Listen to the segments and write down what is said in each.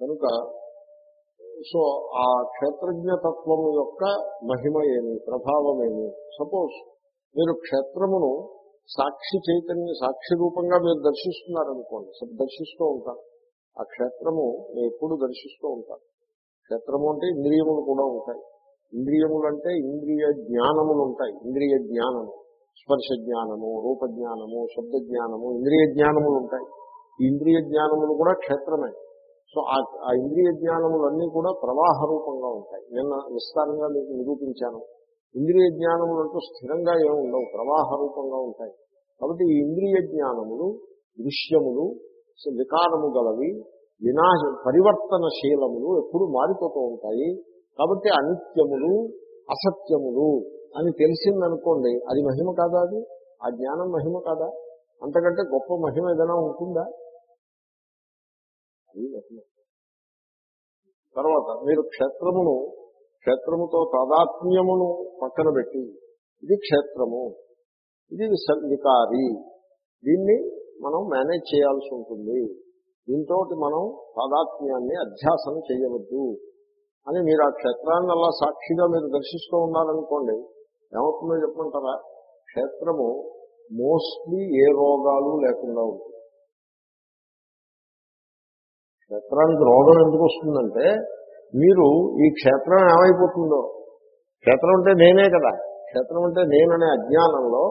కనుక సో ఆ క్షేత్రజ్ఞతత్వము యొక్క మహిమ ఏమి ప్రభావం ఏమి? సపోజ్ మీరు క్షేత్రమును సాక్షి చైతన్య సాక్షి రూపంగా మీరు దర్శిస్తున్నారనుకోండి దర్శిస్తూ ఉంటారు. ఆ క్షేత్రము ఎప్పుడు దర్శిస్తూ ఉంటారు. క్షేత్రము అంటే ఇంద్రియములు కూడా ఉంటాయి. ఇంద్రియములు అంటే ఇంద్రియ జ్ఞానములు ఉంటాయి. ఇంద్రియ జ్ఞానము స్పర్శ జ్ఞానము రూప జ్ఞానము శబ్ద జ్ఞానము ఇంద్రియ జ్ఞానములు ఉంటాయి. ఇంద్రియ జ్ఞానములు కూడా క్షేత్రమే. సో ఆ ఇంద్రియ జ్ఞానములన్నీ కూడా ప్రవాహ రూపంగా ఉంటాయి. నిన్న విస్తారంగా మీకు నిరూపించాను. ఇంద్రియ జ్ఞానములు అంటూ స్థిరంగా ఏమి ఉండవు ప్రవాహ రూపంగా ఉంటాయి. కాబట్టి ఈ ఇంద్రియ జ్ఞానములు దృశ్యములు వికారము గలవి వినాశ పరివర్తనశీలములు ఎప్పుడు మారిపోతూ ఉంటాయి. కాబట్టి అనిత్యములు అసత్యములు అని తెలిసిందనుకోండి అది మహిమ కాదా అది? ఆ జ్ఞానం మహిమ కాదా? అంతకంటే గొప్ప మహిమ ఏదైనా ఉంటుందా? అది తర్వాత మీరు క్షేత్రమును క్షేత్రముతో తాదాత్మ్యమును పక్కన పెట్టి ఇది క్షేత్రము ఇది స- వికారి. దీన్ని మనం మేనేజ్ చేయాల్సి ఉంటుంది. దీంతో మనం తాదాత్మ్యాన్ని అధ్యాసన చేయవద్దు అని మీరు ఆ క్షేత్రాన్ని అలా సాక్షిగా మీరు దర్శిస్తూ ఉన్నారనుకోండి ఏమవుతుందో చెప్పమంటారా? క్షేత్రము మోస్ట్లీ ఏ రోగాలు లేకుండా ఉంటుంది. క్షేత్రానికి రోగం ఎందుకు వస్తుందంటే మీరు ఈ క్షేత్రం ఏమైపోతుందో. క్షేత్రం అంటే నేనే కదా. క్షేత్రం అంటే నేననే అజ్ఞానంలో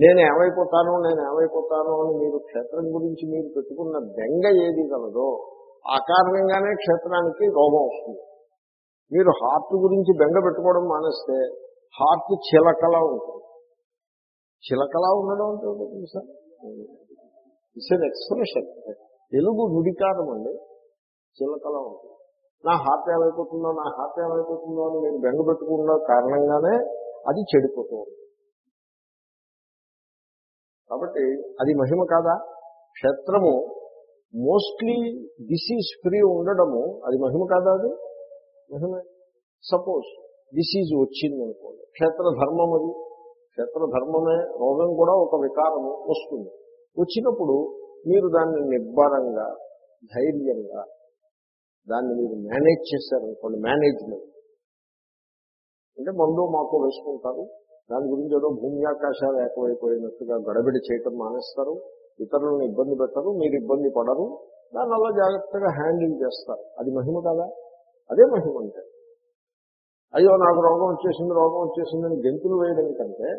నేను ఏమైపోతాను నేను ఏమైపోతాను అని మీరు క్షేత్రం గురించి మీరు పెట్టుకున్న బెంగ ఏది కలదో ఆ కారణంగానే క్షేత్రానికి రోగం వస్తుంది. మీరు హార్ట్ గురించి బెంగ పెట్టుకోవడం మానేస్తే హార్ట్ చిలకలా ఉంటుంది. చిలకలా ఉండడం అంటే సార్? తెలుసా ఇట్స్ ఎన్ ఎక్స్ప్రెషన్ తెలుగు నుడికారం అండి. చిలకలా. ఉంటుంది నా హార్ట్ ఏమైపోతుందో నా హార్ట్ ఏమైపోతుందో అని నేను బెంగ పెట్టుకున్న కారణంగానే అది చెడిపోతూ ఉంటుంది కాబట్టి అది మహిమ కాదా? క్షేత్రము మోస్ట్లీ డిసీజ్ ఫ్రీ ఉండడము అది మహిమ కాదా అది? మహిమే. సపోజ్ డిసీజ్ వచ్చింది అనుకోండి. క్షేత్ర ధర్మం అది. క్షేత్ర ధర్మమే రోగం కూడా ఒక వికారము వస్తుంది. వచ్చినప్పుడు మీరు దాన్ని నిబ్బరంగా ధైర్యంగా దాన్ని మీరు మేనేజ్ చేశారనుకోండి మేనేజ్మెంట్ అంటే మందు మాకు వేసుకుంటారు దాని గురించి ఏదో భూమి ఆకాశాలు ఏకమైపోయినట్టుగా గడబిడి చేయటం మానేస్తారు ఇతరులను ఇబ్బంది పెట్టరు మీరు ఇబ్బంది పడరు దాన్ని అలా జాగ్రత్తగా హ్యాండిల్ చేస్తారు. అది మహిమ కదా? అదే మహిమ అంటే. అయ్యో నాకు రోగం వచ్చేసింది రోగం వచ్చేసిందని గెంతులు వేయడం కంటే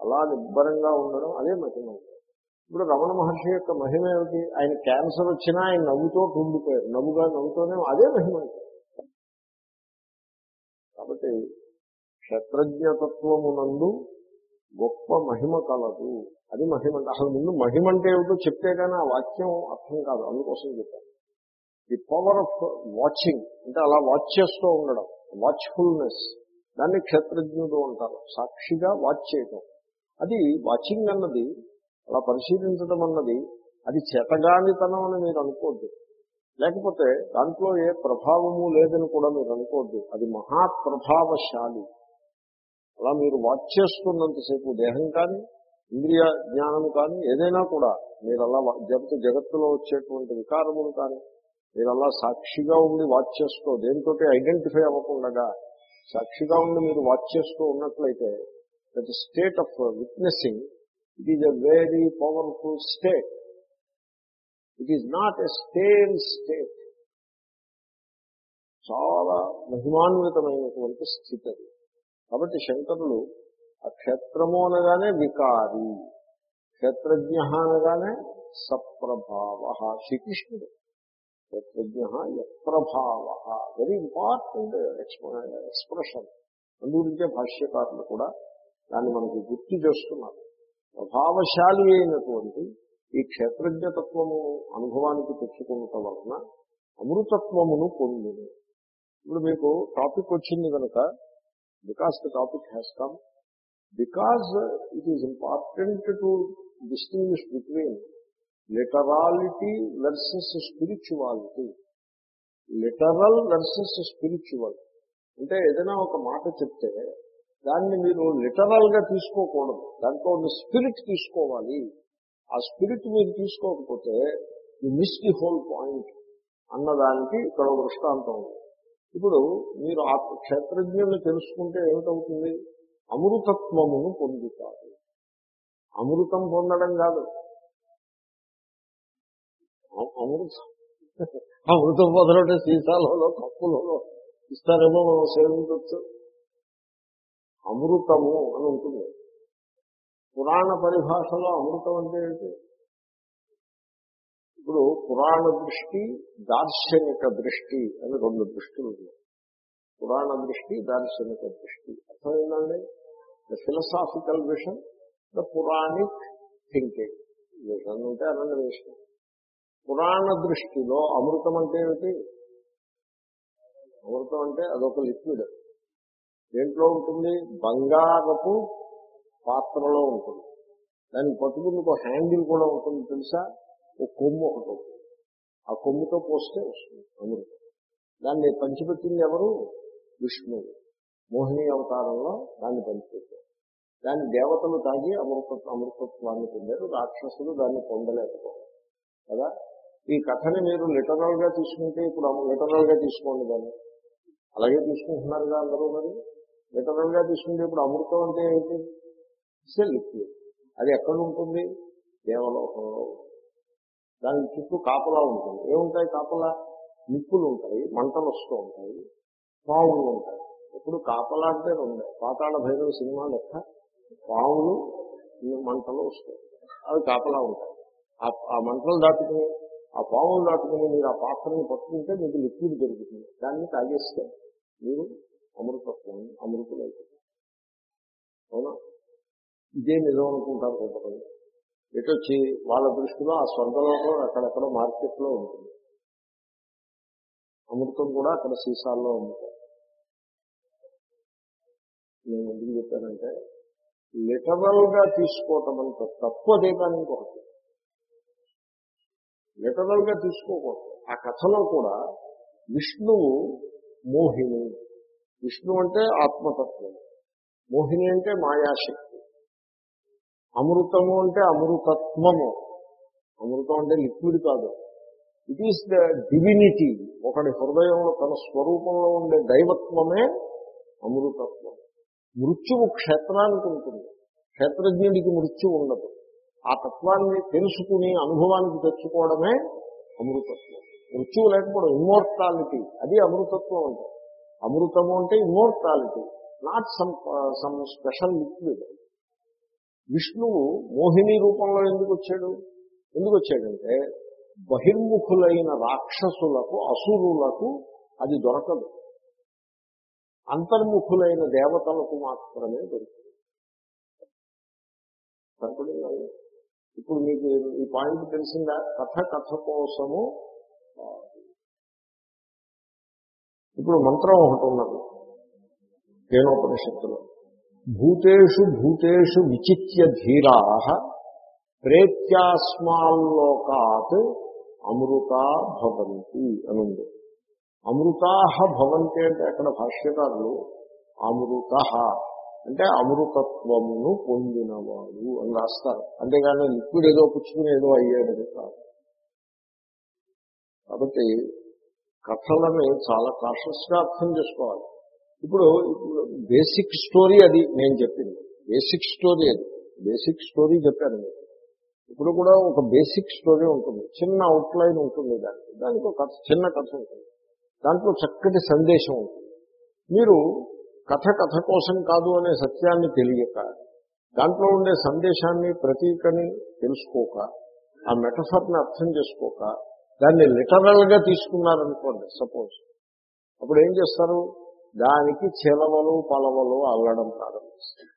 అలా నిబ్బరంగా ఉండడం అదే మహిమ. అంటే ఇప్పుడు రమణ మహర్షి యొక్క మహిమ ఏమిటి? ఆయన క్యాన్సర్ వచ్చినా ఆయన నవ్వుతో ఉండిపోయారు నవ్వుగా నవ్వుతోనే అదే మహిమ కాబట్టి క్షత్రజ్ఞతత్వమునందు గొప్ప మహిమ కలదు. అది మహిమ అసలు ముందు మహిమ అంటే ఏమిటో చెప్తే కానీ ఆ వాక్యం అర్థం కాదు. అందుకోసం చెప్పాను. ది పవర్ ఆఫ్ వాచింగ్ అంటే అలా వాచ్ చేస్తూ ఉండడం. వాచ్ఫుల్నెస్ దాన్ని క్షేత్రజ్ఞుడు అంటారు. సాక్షిగా వాచ్ చేయటం. అది వాచింగ్ అన్నది అలా పరిశీలించడం అన్నది అది చేతగానితనం అని మీరు అనుకోవద్దు లేకపోతే దాంట్లో ఏ ప్రభావము లేదని కూడా మీరు అనుకోవద్దు అది మహాప్రభావశాలి. అలా మీరు వాచ్ చేస్తున్నంతసేపు దేహం కానీ ఇంద్రియ జ్ఞానం కానీ ఏదైనా కూడా మీరు అలా జగత్ జగత్తులో వచ్చేటువంటి వికారములు కానీ మీరు అలా సాక్షిగా ఉండి వాచ్ చేస్తూ దేనితో ఐడెంటిఫై అవ్వకుండా సాక్షిగా ఉండి మీరు వాచ్ చేస్తూ ఉన్నట్లయితే that state of witnessing it is a very powerful state it is not a stale state చాలా మహిమాన్వితమైనటువంటి స్థితి. అది కాబట్టి శంకరులు ఆ క్షేత్రము అనగానే వికారి క్షేత్రజ్ఞ అనగానే సప్రభావ శ్రీకృష్ణుడు. క్షేత్రజ్ఞ యప్రభావ. వెరీ ఇంపార్టెంట్ ఎక్స్ప్రెషన్ అందుగురించే భాష్యకారులు కూడా దాన్ని మనకి గుర్తు చేస్తున్నారు. ప్రభావశాలి అయినటువంటి ఈ క్షేత్రజ్ఞతత్వము అనుభవానికి తెచ్చుకున్నట వలన అమృతత్వమును పొందింది ఇప్పుడు మీకు టాపిక్ వచ్చింది కనుక because the topic has come because it is important to distinguish between literality versus spirituality literal versus spiritual అంటే ఏదైనా ఒక మాట చెప్తే దాన్ని మీరు లిటరల్గా తీసుకోకూడదు. దాంట్లో ఉన్న స్పిరిట్ తీసుకోవాలి. ఆ స్పిరిట్ మీరు తీసుకోకపోతే you miss the whole point అన్నదానికి ఇక్కడ దృష్టాంతం ఉంది. ఇప్పుడు మీరు ఆ క్షేత్రజ్ఞుల్ని తెలుసుకుంటే ఏమిటవుతుంది? అమృతత్వమును పొందుతారు. అమృతం పొందడం కాదు. అమృత అమృతం అమృతం పొందడం సీసాలలో కప్పులలో ఇస్తారేమో మనం సేవించవచ్చు అమృతము అని ఉంటుంది. పురాణ పరిభాషలో అమృతం అంటే ఏంటి? ఇప్పుడు పురాణ దృష్టి దార్శనిక దృష్టి అని రెండు దృష్టిలు ఉన్నాయి. పురాణ దృష్టి దార్శనిక దృష్టి. అర్థమైందండి? The philosophical vision the Puranic thinking vision అంటే అనంత విషయం. పురాణ దృష్టిలో అమృతం అంటే ఏమిటి అమృతం అంటే అదొక లిక్విడ్. దేంట్లో ఉంటుంది? బంగారపు పాత్రలో ఉంటుంది. దానికి పట్టుకుని ఒక హ్యాండిల్ కూడా ఉంటుంది తెలుసా? ఒక కొమ్ము ఒకటి ఉంటుంది. ఆ కొమ్ముతో పోస్తే వస్తుంది అమృతం. దాన్ని పంచిపెట్టింది ఎవరు? విష్ణువు. మోహిని అవతారంలో దాన్ని పంచిపెట్టారు. దాన్ని దేవతలు తాగి అమృత అమృతత్వాన్ని పొందారు. రాక్షసులు దాన్ని పొందలేకపోయారు. కదా? ఈ కథని మీరు లిటరల్గా తీసుకుంటే ఇప్పుడు లిటరల్గా తీసుకోండి దాన్ని. అలాగే తీసుకుంటున్నారుగా అందరూ మరి? లిటరల్గా తీసుకుంటే ఇప్పుడు అమృతం అంటే ఏంటి? ఇట్స్ లిక్విడ్ అది ఎక్కడ ఉంటుంది? దేవలోకంలో దాని చుట్టూ కాపలా ఉంటుంది. ఏముంటాయి కాపలా? నిప్పులు ఉంటాయి మంటలు వస్తూ ఉంటాయి పావులు ఉంటాయి. ఇప్పుడు కాపలా అంటే రెండే. పాతాళ భైరవ సినిమా లెక్క. పావులు మంటలు వస్తాయి. అవి కాపలా ఉంటాయి. ఆ- ఆ మంటలు దాటుకుని ఆ పావులు దాటుకుని మీరు ఆ పాత్రని పట్టుకుంటే మీకు లిక్విడ్ దొరుకుతుంది. దాన్ని తాగేస్తే మీరు అమృతత్వం అమృతులైపోతుంది అవునా? ఇదే నిజం అనుకుంటారు కొంతమంది ఎటొచ్చి వాళ్ళ దృష్టిలో ఆ స్వర్గలోకం అక్కడక్కడ మార్కెట్లో ఉంటుంది. అమృతం కూడా అక్కడ సీసాల్లో అమ్ముతారు నేను ఎందుకు చెప్పానంటే లిటరల్గా తీసుకోవటం అంత తప్పు అదే కానీ ఇంకొకటి. లిటరల్గా తీసుకోకూడదు. ఆ కథలో కూడా విష్ణువు మోహిని. విష్ణు అంటే ఆత్మతత్వం మోహిని అంటే మాయాశక్తి. అమృతము అంటే అమృతత్వము. అమృతం అంటే లిక్విడ్ కాదు. ఇట్ ఈస్ ద డివినిటీ ఒకటి హృదయంలో తన స్వరూపంలో ఉండే దైవత్వమే అమృతత్వం. మృత్యువు క్షేత్రానికి ఉంటుంది. క్షేత్రజ్ఞుడికి మృత్యు ఉండదు. ఆ తత్వాన్ని తెలుసుకుని అనుభవానికి తెచ్చుకోవడమే అమృతత్వం. మృత్యువు లేకపోవడం ఇమ్మోర్టాలిటీ అది అమృతత్వం అంటే అమృతము అంటే immortality not some some special liquid. విష్ణువు మోహిని రూపంలో ఎందుకు వచ్చాడు ఎందుకు వచ్చాడంటే బహిర్ముఖులైన రాక్షసులకు అసురులకు అది దొరకదు. అంతర్ముఖులైన దేవతలకు మాత్రమే దొరుకుతుంది. సరిపడిందా? ఇప్పుడు మీకు ఈ పాయింట్ తెలిసిందా? కథ కథ కోసము ఇప్పుడు మంత్రం ఒకటి ఉన్నది. కేనోపనిషత్తులో భూతేషు భూతేషు విచిత్య ధీరా ప్రేత్యాస్మాల్లోకాత్ అమృతా భవంతి అనుంది. అమృతాహ భవంతి అంటే అక్కడ భాష్యకారులు అమృత అంటే అమృతత్వమును పొందినవాడు అని రాస్తారు. అంతేగాని లిక్విడ్ ఏదో పుచ్చుకుని ఏదో అయ్యాడని కాదు. కాబట్టి కథలని చాలా కాషస్ అర్థం చేసుకోవాలి. ఇప్పుడు బేసిక్ స్టోరీ అది నేను చెప్పింది. బేసిక్ స్టోరీ అది. బేసిక్ స్టోరీ చెప్పాను నేను. ఇప్పుడు కూడా ఒక బేసిక్ స్టోరీ ఉంటుంది. చిన్న అవుట్లైన్ ఉంటుంది దానికి. దానికి ఒక చిన్న కథ ఉంటుంది. దాంట్లో చక్కటి సందేశం ఉంటుంది. మీరు కథ కథ కోసం కాదు అనే సత్యాన్ని తెలియక దాంట్లో ఉండే సందేశాన్ని ప్రతీకని తెలుసుకోక ఆ మెటఫర్ని అర్థం చేసుకోక దాన్ని లిటరల్గా తీసుకున్నారనుకోండి సపోజ్ అప్పుడు ఏం చేస్తారు? దానికి చిలవలు పలవలు అల్లడం ప్రారంభిస్తారు.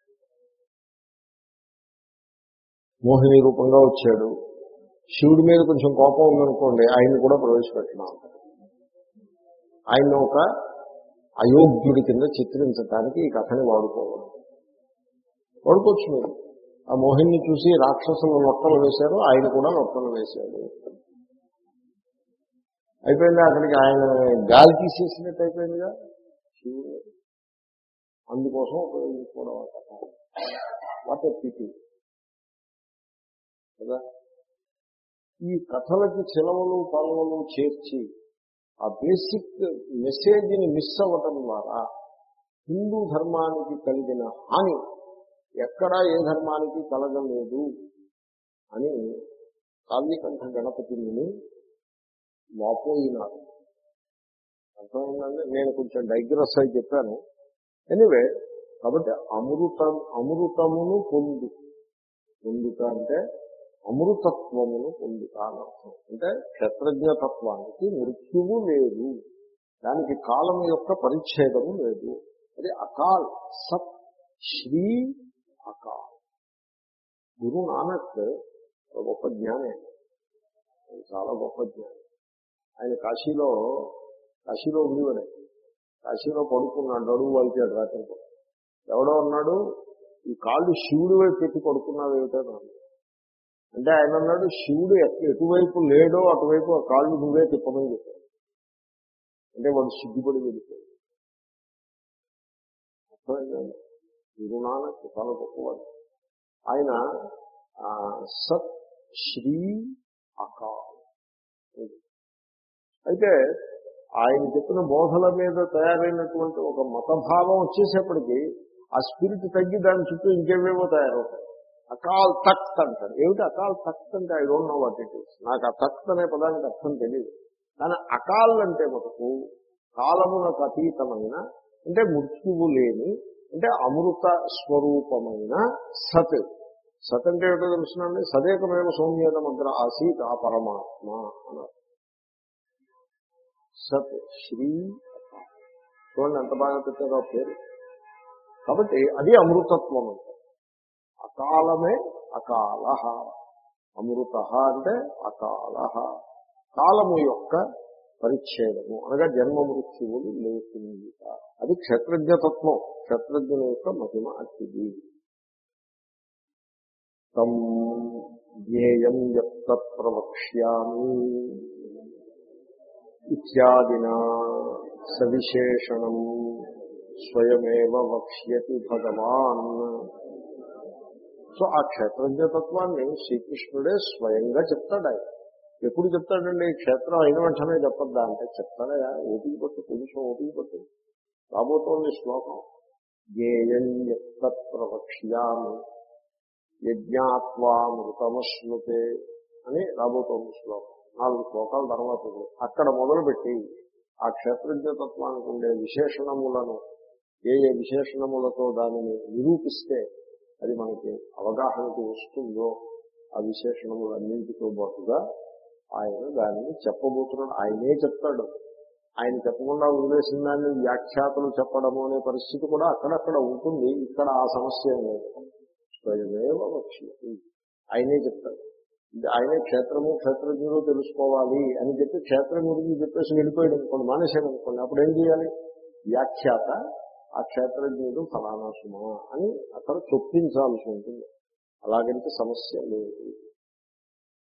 మోహిని రూపంగా వచ్చాడు. శివుడి మీద కొంచెం కోపం ఉందనుకోండి ఆయన్ని కూడా ప్రవేశపెట్టినాం ఆయన ఒక అయోగ్యుడి కింద చిత్రించడానికి ఈ కథని వాడుకోవడం. వాడుకోవచ్చు మీరు. ఆ మోహిని చూసి రాక్షసులు లొట్టలు వేశారు ఆయన కూడా లొట్టలు వేశాడు. అయిపోయింది? అక్కడికి ఆయన గాలి తీసేసినట్టు అయిపోయిందిగా? శివుడు అందుకోసం ఉపయోగించుకోవడం వాట్ పిటి కదా? ఈ కథలకి చిలవలు పలవలు చేర్చి ఆ బేసిక్ మెసేజ్ని మిస్ అవ్వటం ద్వారా హిందూ ధర్మానికి కలిగిన హాని ఎక్కడా ఏ ధర్మానికి కలగలేదు అని కావ్యకంఠ గణపతిని వాపోయినారు అర్థమైందండి? నేను కొంచెం డైగ్రెస్ అయి చెప్పాను. ఎనివే కాబట్టి అమృతం అమృతమును పొందు. పొందుట అంటే అమృతత్వమును పొందుట అని అర్థం అంటే క్షత్రజ్ఞతత్వానికి మృత్యువు లేదు. దానికి కాలం యొక్క పరిచ్ఛేదము లేదు. అది అకాల్ సత్ శ్రీ అకాల్. గురు నానక్ ఒక గొప్ప జ్ఞానే. చాలా గొప్ప జ్ఞానం. ఆయన కాశీలో కాశీలో ఉండేవాడే. కాశీలో పడుకున్నాడు అడుగు వాల్చాడు రాత్రి ఎవడో ఉన్నాడు ఈ కాళ్ళు శివుడి వైపు పెట్టి పడుకున్నావు ఏమిటో అంటే ఆయన అన్నాడు శివుడు ఎటువైపు లేడో అటువైపు ఆ కాళ్ళు నువ్వే తిప్పమని చెప్పాడు. అంటే వాడు సిగ్గుపడి వెళ్ళిపోయాడు. గురునానక్ చాలా గొప్పవాడు. ఆయన సత్ శ్రీ అకాల్. అయితే ఆయన చెప్పిన బోధల మీద తయారైనటువంటి ఒక మతభావం వచ్చేసేపటికి ఆ స్పిరిట్ తగ్గి దాని చుట్టూ ఇంకేవేవో తయారవుతాయి. అకాల్ తక్త్ అంటారు. ఏమిటి అకాల్ తక్త్ అంటే? I don't know what it is నాకు ఆ తక్త్ అనే పదానికి అర్థం తెలియదు కానీ అకాల్ అంటే మటుకు కాలమునకు అతీతమైన అంటే మృత్యువు లేని అంటే అమృత స్వరూపమైన సత్. సత్ అంటే ఏమిటో తెలుసునండి? సదేకమేవ సౌమ్యత మంత్ర ఆసీత్ ఆ పరమాత్మ అన్నారు. సత్ శ్రీ చూడండి ఎంత బాగా పెట్టారో పేరు. కాబట్టి అది అమృతత్వం అంటే అకాలమే అకాల అమృత అంటే అకాల కాలము యొక్క పరిచ్ఛేదము. అనగా జన్మ మృత్యువులు లేకుండా అది క్షత్రజ్ఞతత్వం. క్షత్రజ్ఞుల యొక్క మహిమ అతిథి. తం జ్ఞేయం యొక్క ప్రవక్ష్యామి ఇత్యాదినా సవిశేషణం స్వయమేవ వక్ష్యతి భగవాన్. సో ఆ క్షేత్రజ్ఞతత్వాన్ని శ్రీకృష్ణుడే స్వయంగా చెప్తాడు ఆయన. ఎప్పుడు చెప్తాడండి? క్షేత్రం అయిన వెంటనే చెప్పద్దా అంటే చెప్తాడయా ఓపిక పట్టు కొంచెం ఓపిక పట్టు. రాబోతోంది శ్లోకం. జ్ఞేయం ఎత్త ప్రవక్ష్యామి యజ్ఞాత్వామృతమశ్నుతే అని రాబోతోంది శ్లోకం. నాలుగు శ్లోకాల తర్వాత అక్కడ మొదలుపెట్టి ఆ క్షేత్రజ్ఞతత్వానికి ఉండే విశేషణములను ఏ ఏ విశేషణములతో దానిని నిరూపిస్తే అది మనకి అవగాహనకు వస్తుందో ఆ విశేషణములన్నింటితో పాటుగా ఆయన దానిని చెప్పబోతున్నాడు. ఆయనే చెప్తాడు. ఆయన చెప్పకుండా వదిలేసిన దాన్ని వ్యాఖ్యాతలు చెప్పడము అనే పరిస్థితి కూడా అక్కడక్కడ ఉంటుంది. ఇక్కడ ఆ సమస్య ఏం లేదు. స్వయమేవ ఆయనే చెప్తాడు. ఆయనే క్షేత్రము క్షేత్రజ్ఞులు తెలుసుకోవాలి అని చెప్పి క్షేత్రం గురించి చెప్పేసి వెళ్ళిపోయాడు అనుకోండి మానేశాడు అనుకోండి అప్పుడు ఏం చేయాలి? వ్యాఖ్యాత ఆ క్షేత్రజ్ఞుడు ఫలానా సుమా అని అక్కడ చొప్పించాల్సి ఉంటుంది. అలాగంటే సమస్య లేదు.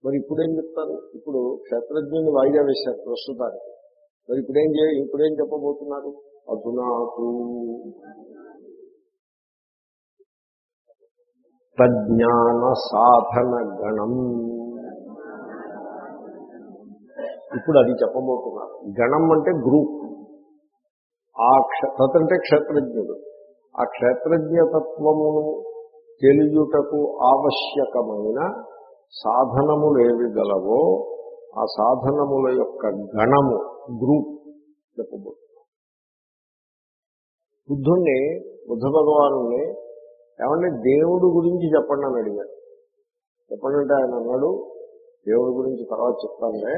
మరి ఇప్పుడేం చెప్తారు? ఇప్పుడు క్షేత్రజ్ఞుని వాయిదా వేశారు ప్రస్తుతానికి. మరి ఇప్పుడేం చే ఇప్పుడేం చెప్పబోతున్నారు? అధునాకు తజ్ఞాన సాధన గణం ఇప్పుడు అది చెప్పబోతున్నారు గణం అంటే గ్రూప్. ఆ క్ష తత్ క్షేత్రజ్ఞుడు. ఆ క్షేత్రజ్ఞతత్వమును తెలియుటకు ఆవశ్యకమైన సాధనములు ఏవి గలవో ఆ సాధనముల యొక్క గణము గ్రూప్ చెప్పబోతున్నారు బుద్ధుణ్ణి బుద్ధ భగవాను ఏమంటే దేవుడు గురించి చెప్పండి అని అడిగారు చెప్పండి అంటే ఆయన అన్నాడు దేవుడి గురించి తర్వాత చెప్తానులే.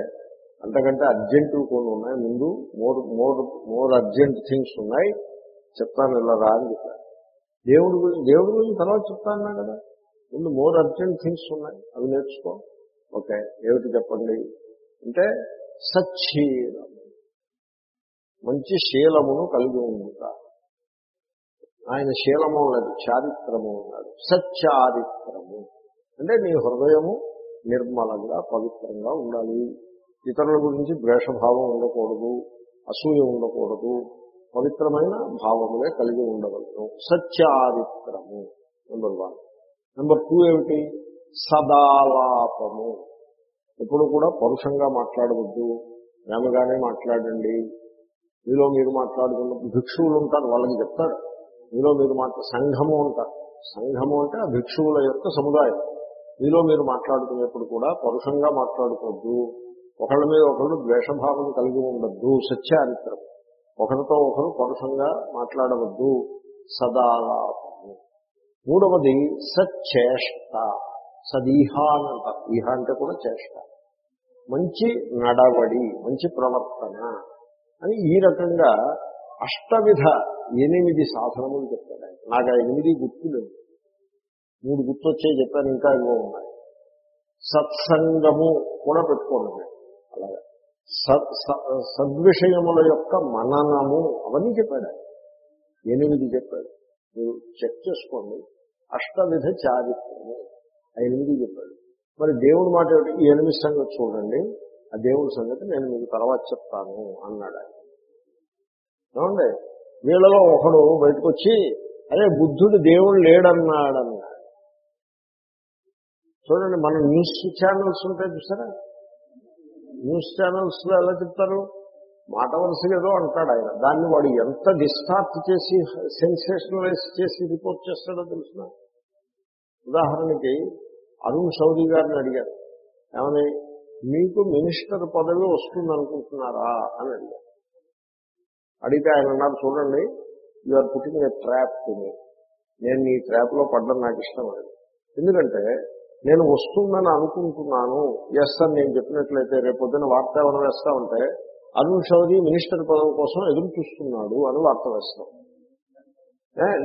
అంతకంటే అర్జెంటు కొన్ని ఉన్నాయి. ముందు more more more urgent things ఉన్నాయి. చెప్తాను ఇలా రా అని చెప్పారు దేవుడి గురించి దేవుడి గురించి తర్వాత చెప్తాను కదా. ముందు మోర్ అర్జెంట్ థింగ్స్ ఉన్నాయి. అవి నేర్చుకో. ఓకే ఏమిటి చెప్పండి? అంటే సచ్చీలము మంచి శీలమును కలిగి ఉంటా ఆయన శీలము ఉన్నది చారిత్రము ఉన్నాడు సచ్చారిత్రము. అంటే నీ హృదయము నిర్మలంగా పవిత్రంగా ఉండాలి. ఇతరుల గురించి ద్వేషభావం ఉండకూడదు అసూయ ఉండకూడదు పవిత్రమైన భావములే కలిగి ఉండగలను సత్యారిత్రము నెంబర్ వన్. నెంబర్ టూ ఏమిటి? సదాలాపము. ఎప్పుడు కూడా పరుషంగా మాట్లాడవద్దు. ప్రేమగానే మాట్లాడండి. మీలో మీరు మాట్లాడుకున్న భిక్షువులు ఉంటారు వాళ్ళని చెప్తారు. మీలో మీరు మాట్లా సంఘము అంటారు. సంఘము అంటే ఆ భిక్షువుల యొక్క సముదాయం. మీలో మీరు మాట్లాడుకునేప్పుడు కూడా పరుషంగా మాట్లాడుకోవద్దు. ఒకళ్ళ మీద ఒకళ్ళు ద్వేషభావం కలిగి ఉండద్దు. సత్యారిత్రం ఒకరితో ఒకరు పరుషంగా మాట్లాడవద్దు. సదాలాపము మూడవది సచ్చేష్ట. సదీహ అని అంటారు. ఈహ అంటే కూడా చేష్ట. మంచి నడవడి మంచి ప్రవర్తన అని ఈ రకంగా అష్టవిధ ఎనిమిది సాధనములు చెప్తాడు ఆయన. నాకు ఆ ఎనిమిది గుర్తులేదు మూడు గుర్తు గుర్తొచ్చాయి చెప్పాను ఇంకా ఇవో ఉన్నాయి. సత్సంగము కూడా పెట్టుకోండి అలాగే. సద్ స- సద్విషయముల యొక్క మననము అవన్నీ చెప్పాడు ఆయన. ఎనిమిది చెప్పాడు. మీరు చెక్ చేసుకోండి. అష్టవిధ చారిత్రము ఆ ఎనిమిది చెప్పాడు. మరి దేవుడి మాట ఏమిటి? ఈ ఎనిమిది సంగతి చూడండి. ఆ దేవుడి సంగతి నేను మీకు తర్వాత చెప్తాను అన్నాడు ఆయన. ఏమండి? వీళ్ళలో ఒకడు బయటకు వచ్చి అదే బుద్ధుడు దేవుడు లేడన్నాడన్నాడు. చూడండి మన న్యూస్ ఛానల్స్ ఉంటాయి చూసారా? న్యూస్ ఛానల్స్లో ఎలా చెప్తారు? మాట వరుసగా ఏదో అంటాడు ఆయన. దాన్ని వాడు ఎంత డిస్టార్ట్ చేసి సెన్సేషనలైజ్ చేసి రిపోర్ట్ చేస్తాడో తెలిసిన? ఉదాహరణకి అరుణ్ చౌదరి గారిని అడిగారు. ఏమని? మీకు మినిస్టర్ పదవి వస్తుంది అనుకుంటున్నారా అని అడిగారు. అడిగితే ఆయన అన్నారు చూడండి you are putting a trap to me నేను ఈ ట్రాప్లో పడ్డం నాకు ఇష్టం లేదు. ఎందుకంటే నేను వస్తుందని అనుకుంటున్నాను. ఎస్ అని నేను చెప్పినట్లయితే రేపు వార్త ఏమైనా వేస్తా ఉంటే అరుణ్ చౌదరి మినిస్టర్ పదవి కోసం ఎదురు చూస్తున్నాడు అని వార్త వేస్తాం.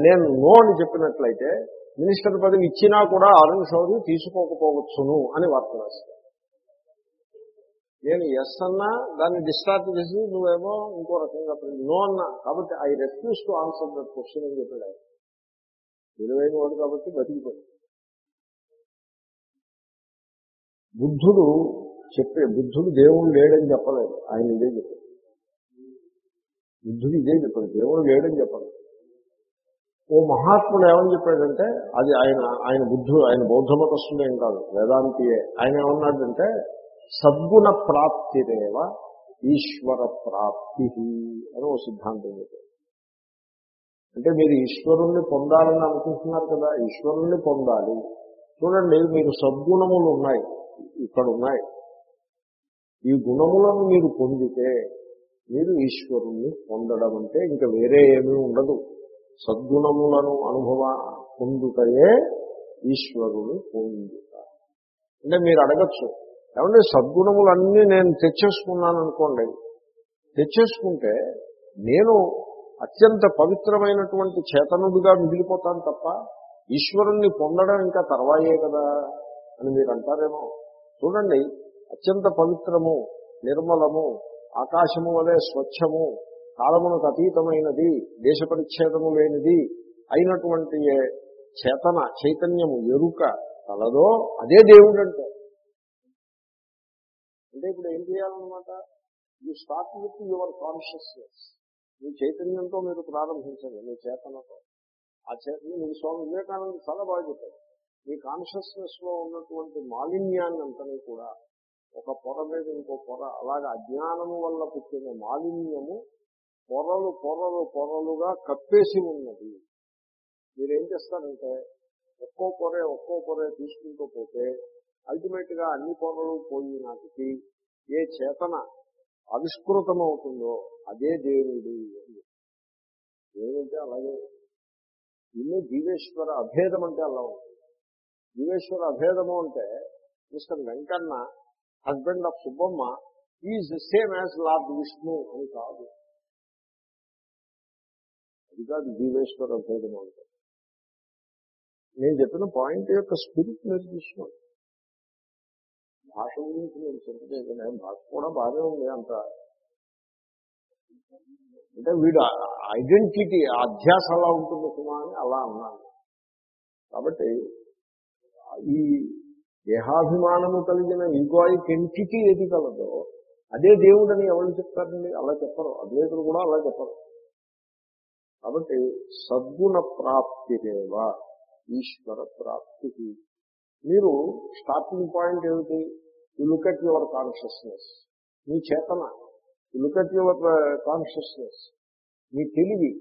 నేను నో అని చెప్పినట్లయితే మినిస్టర్ పదవి ఇచ్చినా కూడా అరుణ్ చౌదరి తీసుకోకపోవచ్చును అని వార్త వేస్తాం. నేను ఎస్ అన్నా దాన్ని డిస్టార్ట్ చేసి నువ్వేమో ఇంకో రకంగా నో అన్నా. కాబట్టి I refuse to answer that question అని చెప్పాడు ఆయన. విలువైన వాడు కాబట్టి బతికిపోయి బుద్ధుడు చెప్పే బుద్ధుడు దేవుడు లేడని చెప్పలేదు. ఆయన ఇదే చెప్పాడు. బుద్ధుడు ఇదే చెప్పాడు. దేవుడు లేడని చెప్పాడు ఓ మహాత్ముడు ఏమని చెప్పాడంటే అది ఆయన ఆయన బుద్ధుడు ఆయన బౌద్ధ మతస్థుడేం కాదు. వేదాంతియే. ఆయన ఏమన్నాడంటే సద్గుణ ప్రాప్తిరేవ ఈశ్వర ప్రాప్తి అని ఓ సిద్ధాంతం చెప్పాడు అంటే మీరు ఈశ్వరుణ్ణి పొందాలని అనుకుంటున్నారు కదా ఈశ్వరుణ్ణి పొందాలి. చూడండి మీరు సద్గుణములు ఉన్నాయి ఇక్కడ ఉన్నాయి. ఈ గుణములను మీరు పొందితే మీరు ఈశ్వరుణ్ణి పొందడం అంటే ఇంకా వేరే ఏమీ ఉండదు. సద్గుణములను అనుభవ పొందుతయే ఈశ్వరుని పొందుట. అంటే మీరు అడగచ్చు ఏమంటే సద్గుణములన్నీ నేను తెచ్చేసుకున్నాను అనుకోండి తెచ్చేసుకుంటే నేను అత్యంత పవిత్రమైనటువంటి చేతనుడిగా మిగిలిపోతాను తప్ప ఈశ్వరుణ్ణి పొందడం ఇంకా తర్వాయే కదా అని మీరు అంటారేమో చూడండి అత్యంత పవిత్రము నిర్మలము ఆకాశము వలె స్వచ్ఛము కాలమునకు అతీతమైనది దేశ పరిచ్ఛేదము లేనిది అయినటువంటి చేతన చైతన్యము ఎరుక కలదో అదే దేవుడు అంటే అంటే ఇప్పుడు ఏం చేయాలన్నమాట? You start with your consciousness మీ చైతన్యంతో మీరు ప్రారంభించండి మీ చేతనతో. ఆ చేతన మీ స్వామి వివేకానంద చాలా బాగా చెప్పారు. మీ కాన్షియస్నెస్లో ఉన్నటువంటి మాలిన్యాన్ని అంతని కూడా ఒక పొర మీద ఇంకో పొర అలాగే అజ్ఞానము వల్ల పుట్టిన మాలిన్యము పొరలు పొరలు పొరలుగా కప్పేసి ఉన్నది. మీరేం చేస్తారంటే ఒక్కో పొరే ఒక్కో పొరే తీసుకుంటూ పోతే అల్టిమేట్గా అన్ని పొరలు పోయి నాటికి ఏ చేతన ఆవిష్కృతమవుతుందో అదే దేవుడు అని. దేవుడంటే అలాగే ఇన్ని జీవేశ్వర అభేదం అంటే అలా ఉంటుంది జీవేశ్వర అభేదము అంటే mister Venkanna husband of Subbamma is same as lord Vishnu అని కాదు. అది కాదు జీవేశ్వర అభేదం అంటే. నేను చెప్పిన పాయింట్ యొక్క స్పిరిట్ మీరు భాష గురించి మీరు చింతచేయకుండా భాష కూడా బాగానే ఉంది అంత. అంటే వీడు ఐడెంటిటీ అధ్యాస అలా ఉంటుంది సుమా అని అలా అన్నాను కాబట్టి ఈ దేహాభిమానము కలిగిన ఇంకోయిక్ ఎంటిటీ ఏది కలదో అదే దేవుడని ఎవరు చెప్తారండి? అలా చెప్పరు. అద్వైతులు కూడా అలా చెప్పరు. కాబట్టి సద్గుణ ప్రాప్తిరేవ ఈశ్వర ప్రాప్తికి మీరు స్టార్టింగ్ పాయింట్ ఏమిటి? You look at your consciousness మీ చేతన. లుక్ అట్ యువర్ కాన్షియస్నెస్ మీ తెలివి.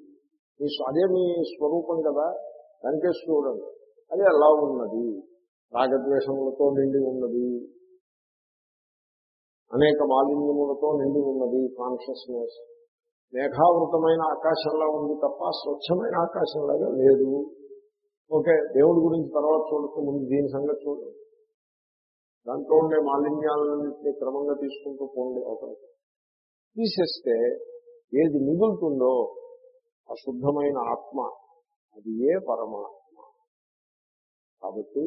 మీ స్వ- అదే మీ స్వరూపం కదా? దానికే చూడండి అది ఎలా ఉన్నది? రాగద్వేషములతో నిండి ఉన్నది. అనేక మాలిన్యములతో నిండి ఉన్నది కాన్షియస్నెస్ మేఘావృతమైన ఆకాశంలా ఉంది తప్ప స్వచ్ఛమైన ఆకాశంలాగా లేదు. ఓకే దేవుడి గురించి తర్వాత చూడటం ముందు దీని సంగతి చూడండి దాంట్లో ఉండే మాలిన్యాలన్నింటినీ క్రమంగా తీసుకుంటూ పోండి అవకాశం తీసేస్తే ఏది మిగులుతుందో అశుద్ధమైన ఆత్మ అది ఏ పరమాత్మ? కాబట్టి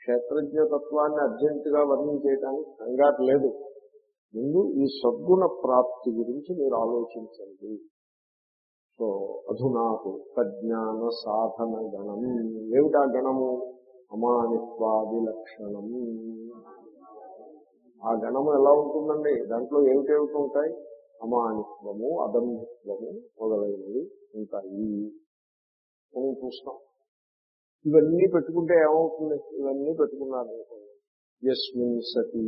క్షేత్రజ్ఞ తత్వాన్ని అర్జెంటుగా వర్ణించేయడానికి కంగారు లేదు. ముందు ఈ సద్గుణ ప్రాప్తి గురించి మీరు ఆలోచించండి. సో అధునాకు తజ్ఞాన సాధన గణం ఏమిటా గణము? అమానిత్వాది లక్షణం ఆ గణము ఎలా ఉంటుందండి? దాంట్లో ఏమిటేమిటి ఉంటాయి? అమానిత్వము అదంభిత్వము మొదలైనవి ఉంటాయి. మనం చూస్తాం. ఇవన్నీ పెట్టుకుంటే ఏమవుతుంది? ఇవన్నీ పెట్టుకున్నారు ఎస్మిన్ సతి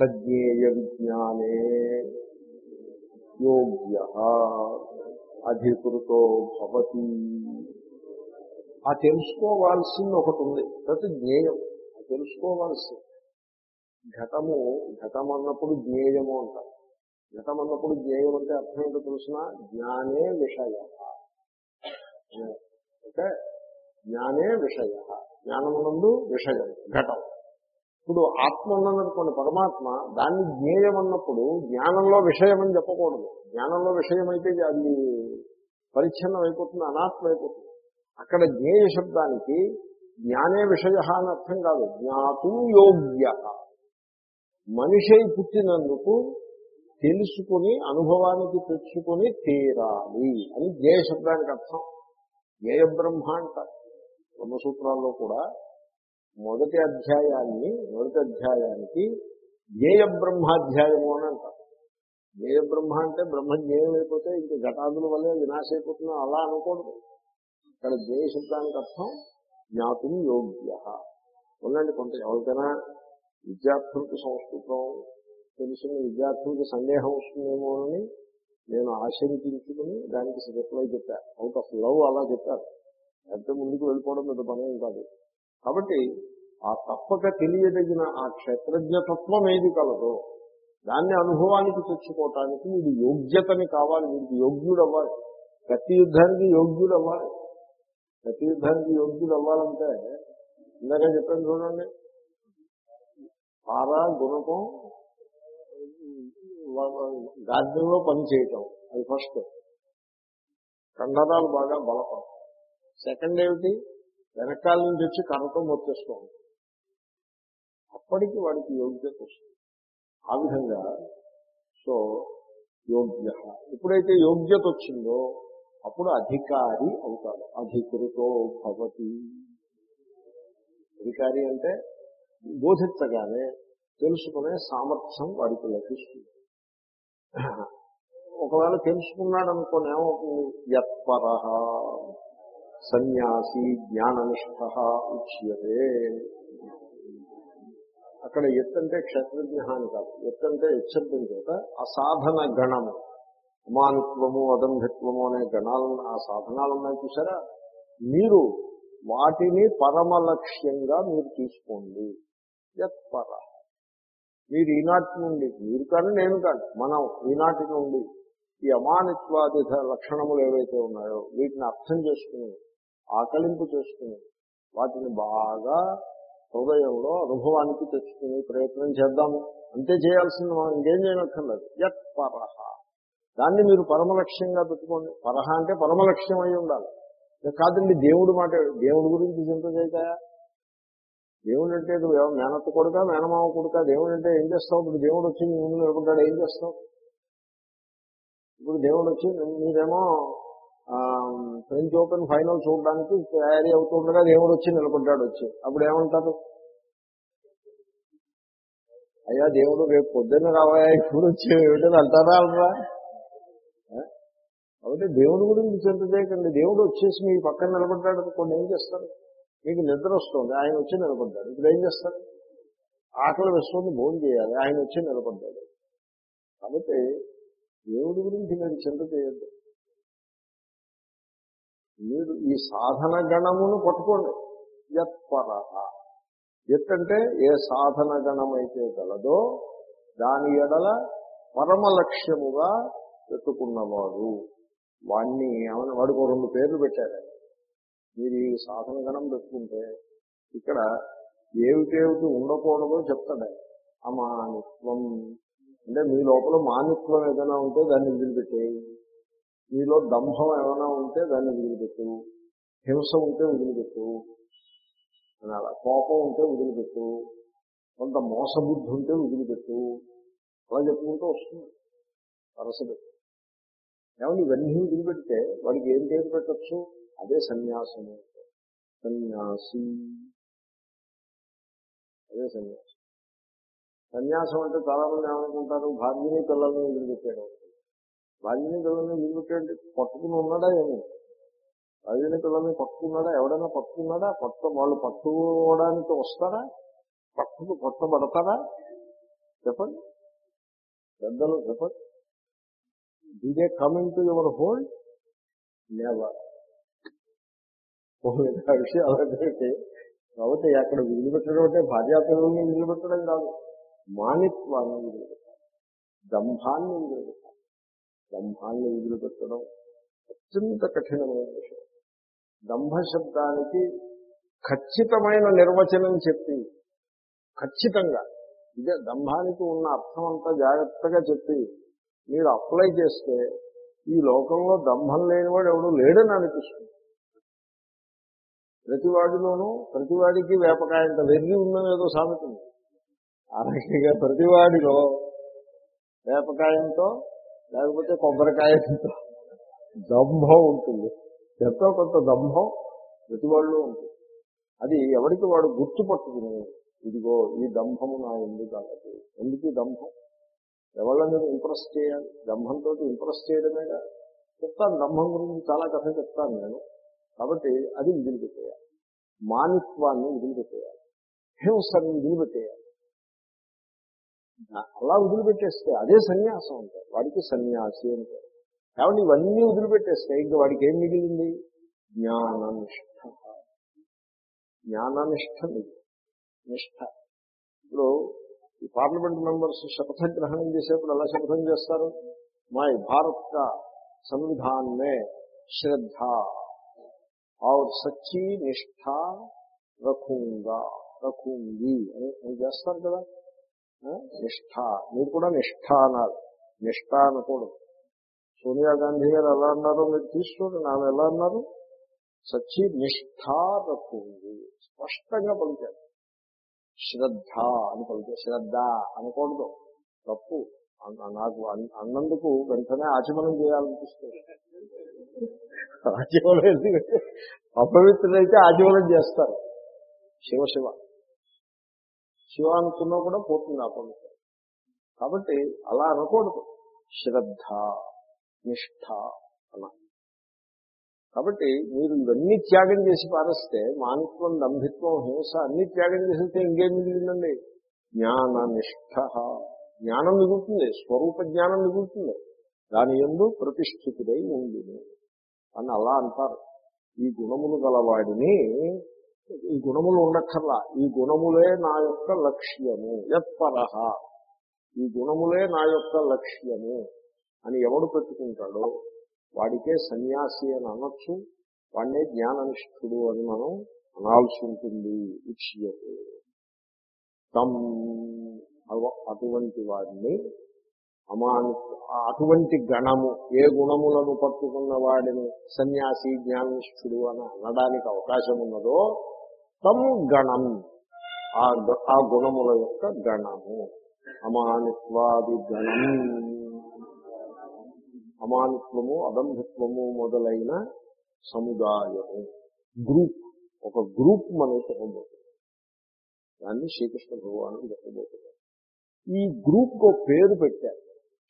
తజ్ఞేయ విజ్ఞానే యోగ్య అధికృతో భవతి ఆ తెలుసుకోవాల్సింది ఒకటి ఉంది. ప్రతి జ్ఞేయం. ఆ తెలుసుకోవాల్సింది. ఘటము ఘటం అన్నప్పుడు జ్ఞేయము అంటారు. ఘటం అన్నప్పుడు జ్ఞేయం అంటే అర్థం ఏంటో తెలిసిన? జ్ఞానే విషయ. ఓకే జ్ఞానే విషయ. జ్ఞానమునందు విషయం ఘటం. ఇప్పుడు ఆత్మ ఉన్నదనుకోండి పరమాత్మ దాన్ని జ్ఞేయం అన్నప్పుడు జ్ఞానంలో విషయం అని చెప్పకూడదు. జ్ఞానంలో విషయం అయితే అది పరిచ్ఛిన్నం అయిపోతుంది అనాత్మ అయిపోతుంది అక్కడ జ్ఞేయ శబ్దానికి జ్ఞానే విషయ అని అర్థం కాదు. జ్ఞాతు యోగ్య. మనిషి పుట్టినందుకు తెలుసుకుని అనుభవానికి తెచ్చుకొని తీరాలి అని జ్ఞేయ శబ్దానికి అర్థం. జ్ఞేయ బ్రహ్మ అంటారు. బ్రహ్మసూత్రాల్లో కూడా మొదటి అధ్యాయాన్ని మొదటి అధ్యాయానికి జ్ఞేయ బ్రహ్మాధ్యాయము అని అంటారు. జ్ఞేయ బ్రహ్మ అంటే బ్రహ్మ జ్ఞేయం అయిపోతే ఇంక ఘటాదుల వల్లే వినాశ అయిపోతున్నా అలా అనకూడదు ఇక్కడ జ్ఞేయ శబ్దానికి అర్థం జ్ఞాతుం యోగ్య. ఉండండి కొంత ఎవరికైనా విద్యార్థులకు సంస్కృతం తెలిసిన విద్యార్థులకు సందేహం వస్తుందేమో అని నేను ఆశంకించుకుని దానికి రిప్లై చెప్పాను అవుట్ ఆఫ్ లవ్ అలా చెప్పారు. ఎంత ముందుకు వెళ్ళిపోవడం పెద్ద పనేం కాదు. కాబట్టి ఆ తప్పక తెలియదగిన ఆ క్షేత్రజ్ఞతత్వం ఏది కలదో దాన్ని అనుభవానికి తెచ్చుకోవటానికి వీడు యోగ్యతని కావాలి వీడికి యోగ్యుడు అవ్వాలి ప్రతి యుద్ధానికి యోగ్యుడు అవ్వాలి ప్రతి యుద్ధానికి యోగ్యుడు అవ్వాలంటే ఇందాక చెప్పాను చూడండి. పార గుణకం గార్డెన్లో పనిచేయటం పని చేయటం అది ఫస్ట్. కండరాలు బాగా బలపడం సెకండ్ ఏమిటి? వెనకాల నుంచి వచ్చి కర్రతో మొత్తేసుకోండి అప్పటికి వాడికి యోగ్యత వస్తుంది. ఆ విధంగా సో యోగ్య. ఎప్పుడైతే యోగ్యత వచ్చిందో అప్పుడు అధికారి అవుతాడు. అధికృతో భవతి. అధికారి అంటే బోధించగానే తెలుసుకునే సామర్థ్యం వాడికి లభిస్తుంది. ఒకవేళ తెలుసుకున్నాడు అనుకోని ఏమవుతుంది? యత్పర. సన్యాసి జ్ఞాననిష్ట ఉచ్యతే. అక్కడ ఎత్తంటే క్షేత్రజ్ఞ అని కాదు ఎత్తంటే హెచ్చరికం చేత అసాధన గణము. అమానిత్వము అదంభిత్వము అనే గణాలను ఆ సాధనాలు ఉన్నాయి చూసారా? మీరు వాటిని పరమ లక్ష్యంగా మీరు తీసుకోండి యత్పర. మీరు ఈనాటి నుండి మీరు కానీ నేను కాదు మనం ఈనాటి నుండి ఈ అమానిత్వాది లక్షణములు ఏవైతే ఉన్నాయో వీటిని అర్థం చేసుకుని ఆకలింపు చేసుకుని వాటిని బాగా హృదయంలో అనుభవానికి తెచ్చుకుని ప్రయత్నం చేద్దాము అంతే చేయాల్సింది మనం ఇంకేం చేయనక్కర్లేదు. యత్ పరహ. దాన్ని మీరు పరమలక్ష్యంగా పెట్టుకోండి. పరహ అంటే పరమలక్ష్యం అయి ఉండాలి. కాదండి దేవుడు మాట దేవుడి గురించి చింత చేయతాయా దేవుడు అంటే నువ్వు మేనత్త కొడుక మేనమామ కొడుక దేవుడు అంటే ఏం చేస్తావు? ఇప్పుడు దేవుడు వచ్చి నీ ముందు నిలబడ్డాడు ఏం చేస్తావు? ఇప్పుడు దేవుడు వచ్చి మీరేమో ఫ్రెంచ్ ఓపెన్ ఫైనల్ చూడడానికి తయారీ అవుతుండగా దేవుడు వచ్చి నిలబడ్డాడు వచ్చి. అప్పుడు ఏమంటారు? అయ్యా దేవుడు రేపు పొద్దున్న రావాయా? ఇప్పుడు వచ్చి ఏమిటని అంటారా అనరా కాబట్టి దేవుడి గురించి చింత చేయకండి. దేవుడు వచ్చేసి మీ పక్కన నిలబడ్డాడు కొన్ని ఏం చేస్తారు? మీకు నిద్ర వస్తుంది ఆయన వచ్చి నిలబడ్డాడు. ఇప్పుడు ఏం చేస్తారు? ఆకలి వస్తుంది భోజనం చేయాలి ఆయన వచ్చి నిలబడ్డాడు. కాబట్టి దేవుడి గురించి మీరు చింత చేయొద్దు. మీరు ఈ సాధన గణమును పట్టుకోండి. యత్పర ఎత్ అంటే ఏ సాధన గణమైతే గలదో దాని ఎడల పరమ లక్ష్యముగా పెట్టుకున్నవాడు. వాణ్ణి ఏమైనా వాడికి రెండు పేర్లు పెట్టారు. మీరు ఈ సాధన గణం పెట్టుకుంటే ఇక్కడ ఏమిటేమిటి ఉండకూడదో చెప్తాడు. ఆ అమానిత్వం. అంటే మీ లోపల మానిత్వం ఏదైనా ఉంటే దాన్ని వదిలిపెట్టేయి. మీలో దంభం ఏమైనా ఉంటే దాన్ని వదిలిపెట్టు. హింస ఉంటే వదిలిపెట్టు. అని అలా కోపం ఉంటే వదిలిపెట్టు. కొంత మోసబుద్ధి ఉంటే వదిలిపెట్టు. అలా చెప్పుకుంటూ వస్తుంది. వరసపెట్టు ఏమన్నా ఇవన్నీ వదిలిపెడితే వాడికి ఏం పేరు పెట్టచ్చు? అదే సన్యాసము. సన్యాసి. అదే సన్యాసం. సన్యాసం అంటే చాలా మంది ఏమనుకుంటారు? భార్యని పిల్లల్ని వదిలిపెట్టాడు. భార్యని పిల్లల్ని వదిలిపెట్టాడు పట్టుకుని ఉన్నాడా ఏమి? భార్యని పిల్లల్ని పట్టుకున్నాడా? ఎవడైనా పట్టుకున్నాడా? పట్టు వాళ్ళు పట్టుకోవడానికి వస్తారా? పట్టుకు పట్టబడతారా చెప్పండి. పెద్దలు చెప్పండి. They coming to your hold never విషయం అలాంటి కాబట్టి అక్కడ వదిలిపెట్టడం అంటే భార్యాపిల్లల్ని వదిలిపెట్టడం కాదు. మానిత్వాన్ని వదిలిపెట్టాలి దంభాన్ని వదిలిపెట్టాలి దంభాన్ని వదిలిపెట్టడం అత్యంత కఠినమైన విషయం. దంభ శబ్దానికి ఖచ్చితమైన నిర్వచనం చెప్పి ఖచ్చితంగా ఇదే దంభానికి ఉన్న అర్థం అంతా జాగ్రత్తగా చెప్పి మీరు అప్లై చేస్తే ఈ లోకంలో దంభం లేనివాడు ఎవడు లేడని అనిపిస్తుంది. ప్రతివాడిలోనూ ప్రతివాడికి వేపకాయంత వెర్రి ఉందని ఏదో సామెతుంది ఆ రకంగా ప్రతివాడిలో వేపకాయంతో లేకపోతే కొబ్బరికాయ దంభం ఉంటుంది. ఎంతో కొంత దంభం ప్రతివాళ్ళు ఉంటుంది. అది ఎవరికి వాడు గుర్తుపట్టుకుని ఇదిగో ఈ దంభము నా ఎందుకు కాదు ఎందుకు ఈ దంభం? ఎవళ్ళని ఇంప్రెస్ చేయాలి? దంభంతో ఇంప్రెస్ చేయడమేగా? చెప్తాను దంభం గురించి చాలా కథ చెప్తాను నేను. కాబట్టి అది వదిలిపెట్టేయాలి. మానిత్వాన్ని వదిలిపెట్టేయాలి. హింసని వదిలిపెట్టేయాలి. అలా వదిలిపెట్టేస్తే అదే సన్యాసం అంటారు. వాడికి సన్యాసి అంటారు కాబట్టి ఇవన్నీ వదిలిపెట్టేస్తే ఇంకా వాడికి ఏం మిగిలింది? జ్ఞాననిష్ట. జ్ఞాననిష్ట నిష్ట. ఇప్పుడు ఈ పార్లమెంట్ మెంబర్స్ శపథ గ్రహణం చేసేప్పుడు ఎలా శపథం చేస్తారు? మై భారత్ కా సంవిధాన్ మే శ్రద్ధ. ఆర్ సచ్చి నిష్ఠ రఖూంగా రఖూంగి అని చేస్తారు కదా. నిష్ఠ. మీరు కూడా నిష్ఠ అన్నారు నిష్ఠ అనకూడదు. సోనియా గాంధీ గారు ఎలా అన్నారో? మీరు తీసుకోండి. ఆమె ఎలా అన్నారు? సచ్చి నిష్ఠ స్పష్టంగా పలికారు. శ్రద్ధ అని పలికే శ్రద్ధ అనకూడదు. తప్పు. నాకు అన్- అన్నందుకు వెంటనే ఆచమనం చేయాలనిపిస్తుంది. ఆచమనం ఎందుకంటే అపవిత్రులైతే ఆచమనం చేస్తారు. శివ శివ. శివ అనుకున్నా కూడా పోతుంది ఆ అపవిత్రం కాబట్టి అలా అనకూడదు. శ్రద్ధ నిష్ఠ అలా కాబట్టి మీరు ఇవన్నీ త్యాగం చేసి పారేస్తే మానిత్వం దంభిత్వం హింస అన్ని త్యాగం చేసేస్తే ఇంకేం మిగిలిందండి? జ్ఞాన నిష్ఠ. జ్ఞానం మిగులుతుంది. స్వరూప జ్ఞానం మిగులుతుంది. దాని ఎందు ప్రతిష్ఠితుడై ఉంది అని అలా అంటారు. ఈ గుణములు గలవాడిని ఈ గుణములు ఉండక్కర్లా. ఈ గుణములే నా యొక్క లక్ష్యము. యత్పరహ ఈ గుణములే నా యొక్క లక్ష్యము అని ఎవడు పెట్టుకుంటాడో వాడికే సన్యాసి అని అనొచ్చు. వాడినే జ్ఞాననిష్ఠుడు అని మనం అనాల్సి ఉంటుంది. ఉచ్యతే. తమ్ అటువంటి వాడిని అమాను అటువంటి గణము ఏ గుణములను పట్టుకున్న వాడిని సన్యాసి జ్ఞాననిష్ఠుడు అని అనడానికి అవకాశం ఉన్నదో తం గణం ఆ గ- ఆ గుణముల యొక్క గణము. అమానిత్వాది గణం అమానిత్వము అదంభిత్వము మొదలైన సముదాయము. గ్రూప్. ఒక గ్రూప్ మనం చెప్పబోతున్నాం దాన్ని శ్రీకృష్ణ భగవాను చెప్పబోతున్నాం ఈ గ్రూప్ ఒక పేరు పెట్టారు.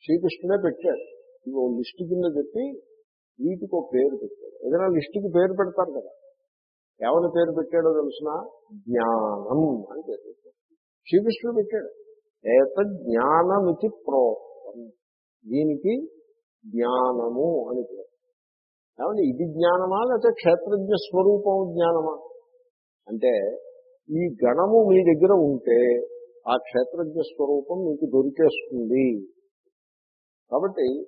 శ్రీకృష్ణుడే పెట్టాడు ఇవి లిస్టు కింద చెప్పి వీటికి ఒక పేరు పెట్టాడు ఏదైనా లిస్టుకి పేరు పెడతారు కదా. ఏమని పేరు పెట్టాడో తెలిసిన? జ్ఞానం అని పేరు పెట్టాడు శ్రీకృష్ణుడు పెట్టాడు. ఏత జ్ఞానమితి ప్రోక్తం దీనికి జ్ఞానము అని పేరు. ఏమంటే ఇది జ్ఞానమా లేకపోతే క్షేత్రజ్ఞ స్వరూపం జ్ఞానమా? అంటే ఈ గణము మీ దగ్గర ఉంటే ఆ క్షేత్రజ్ఞ స్వరూపం మీకు దొరికేస్తుంది. కాబట్టి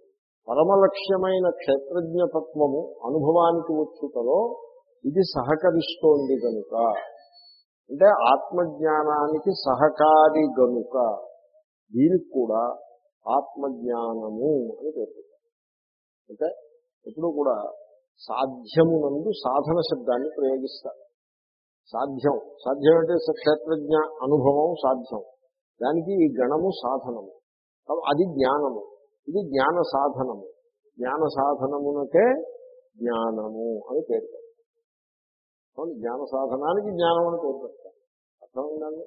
పరమలక్ష్యమైన క్షేత్రజ్ఞతత్వము అనుభవానికి వచ్చుటలో ఇది సహకరిస్తోంది కనుక అంటే ఆత్మజ్ఞానానికి సహకారి గనుక దీనికి కూడా ఆత్మజ్ఞానము అని పేరు. అంటే ఎప్పుడు కూడా సాధ్యమునందు సాధన శబ్దాన్ని ప్రయోగిస్తారు. సాధ్యం. సాధ్యం అంటే క్షేత్రజ్ఞ అనుభవం సాధ్యం. దానికి ఈ గణము సాధనము. అది జ్ఞానము. ఇది జ్ఞాన సాధనము. జ్ఞాన సాధనమునకే జ్ఞానము అని పేరు. జ్ఞాన సాధనానికి జ్ఞానం అని పేరు పెట్టాలి అర్థమైందండి?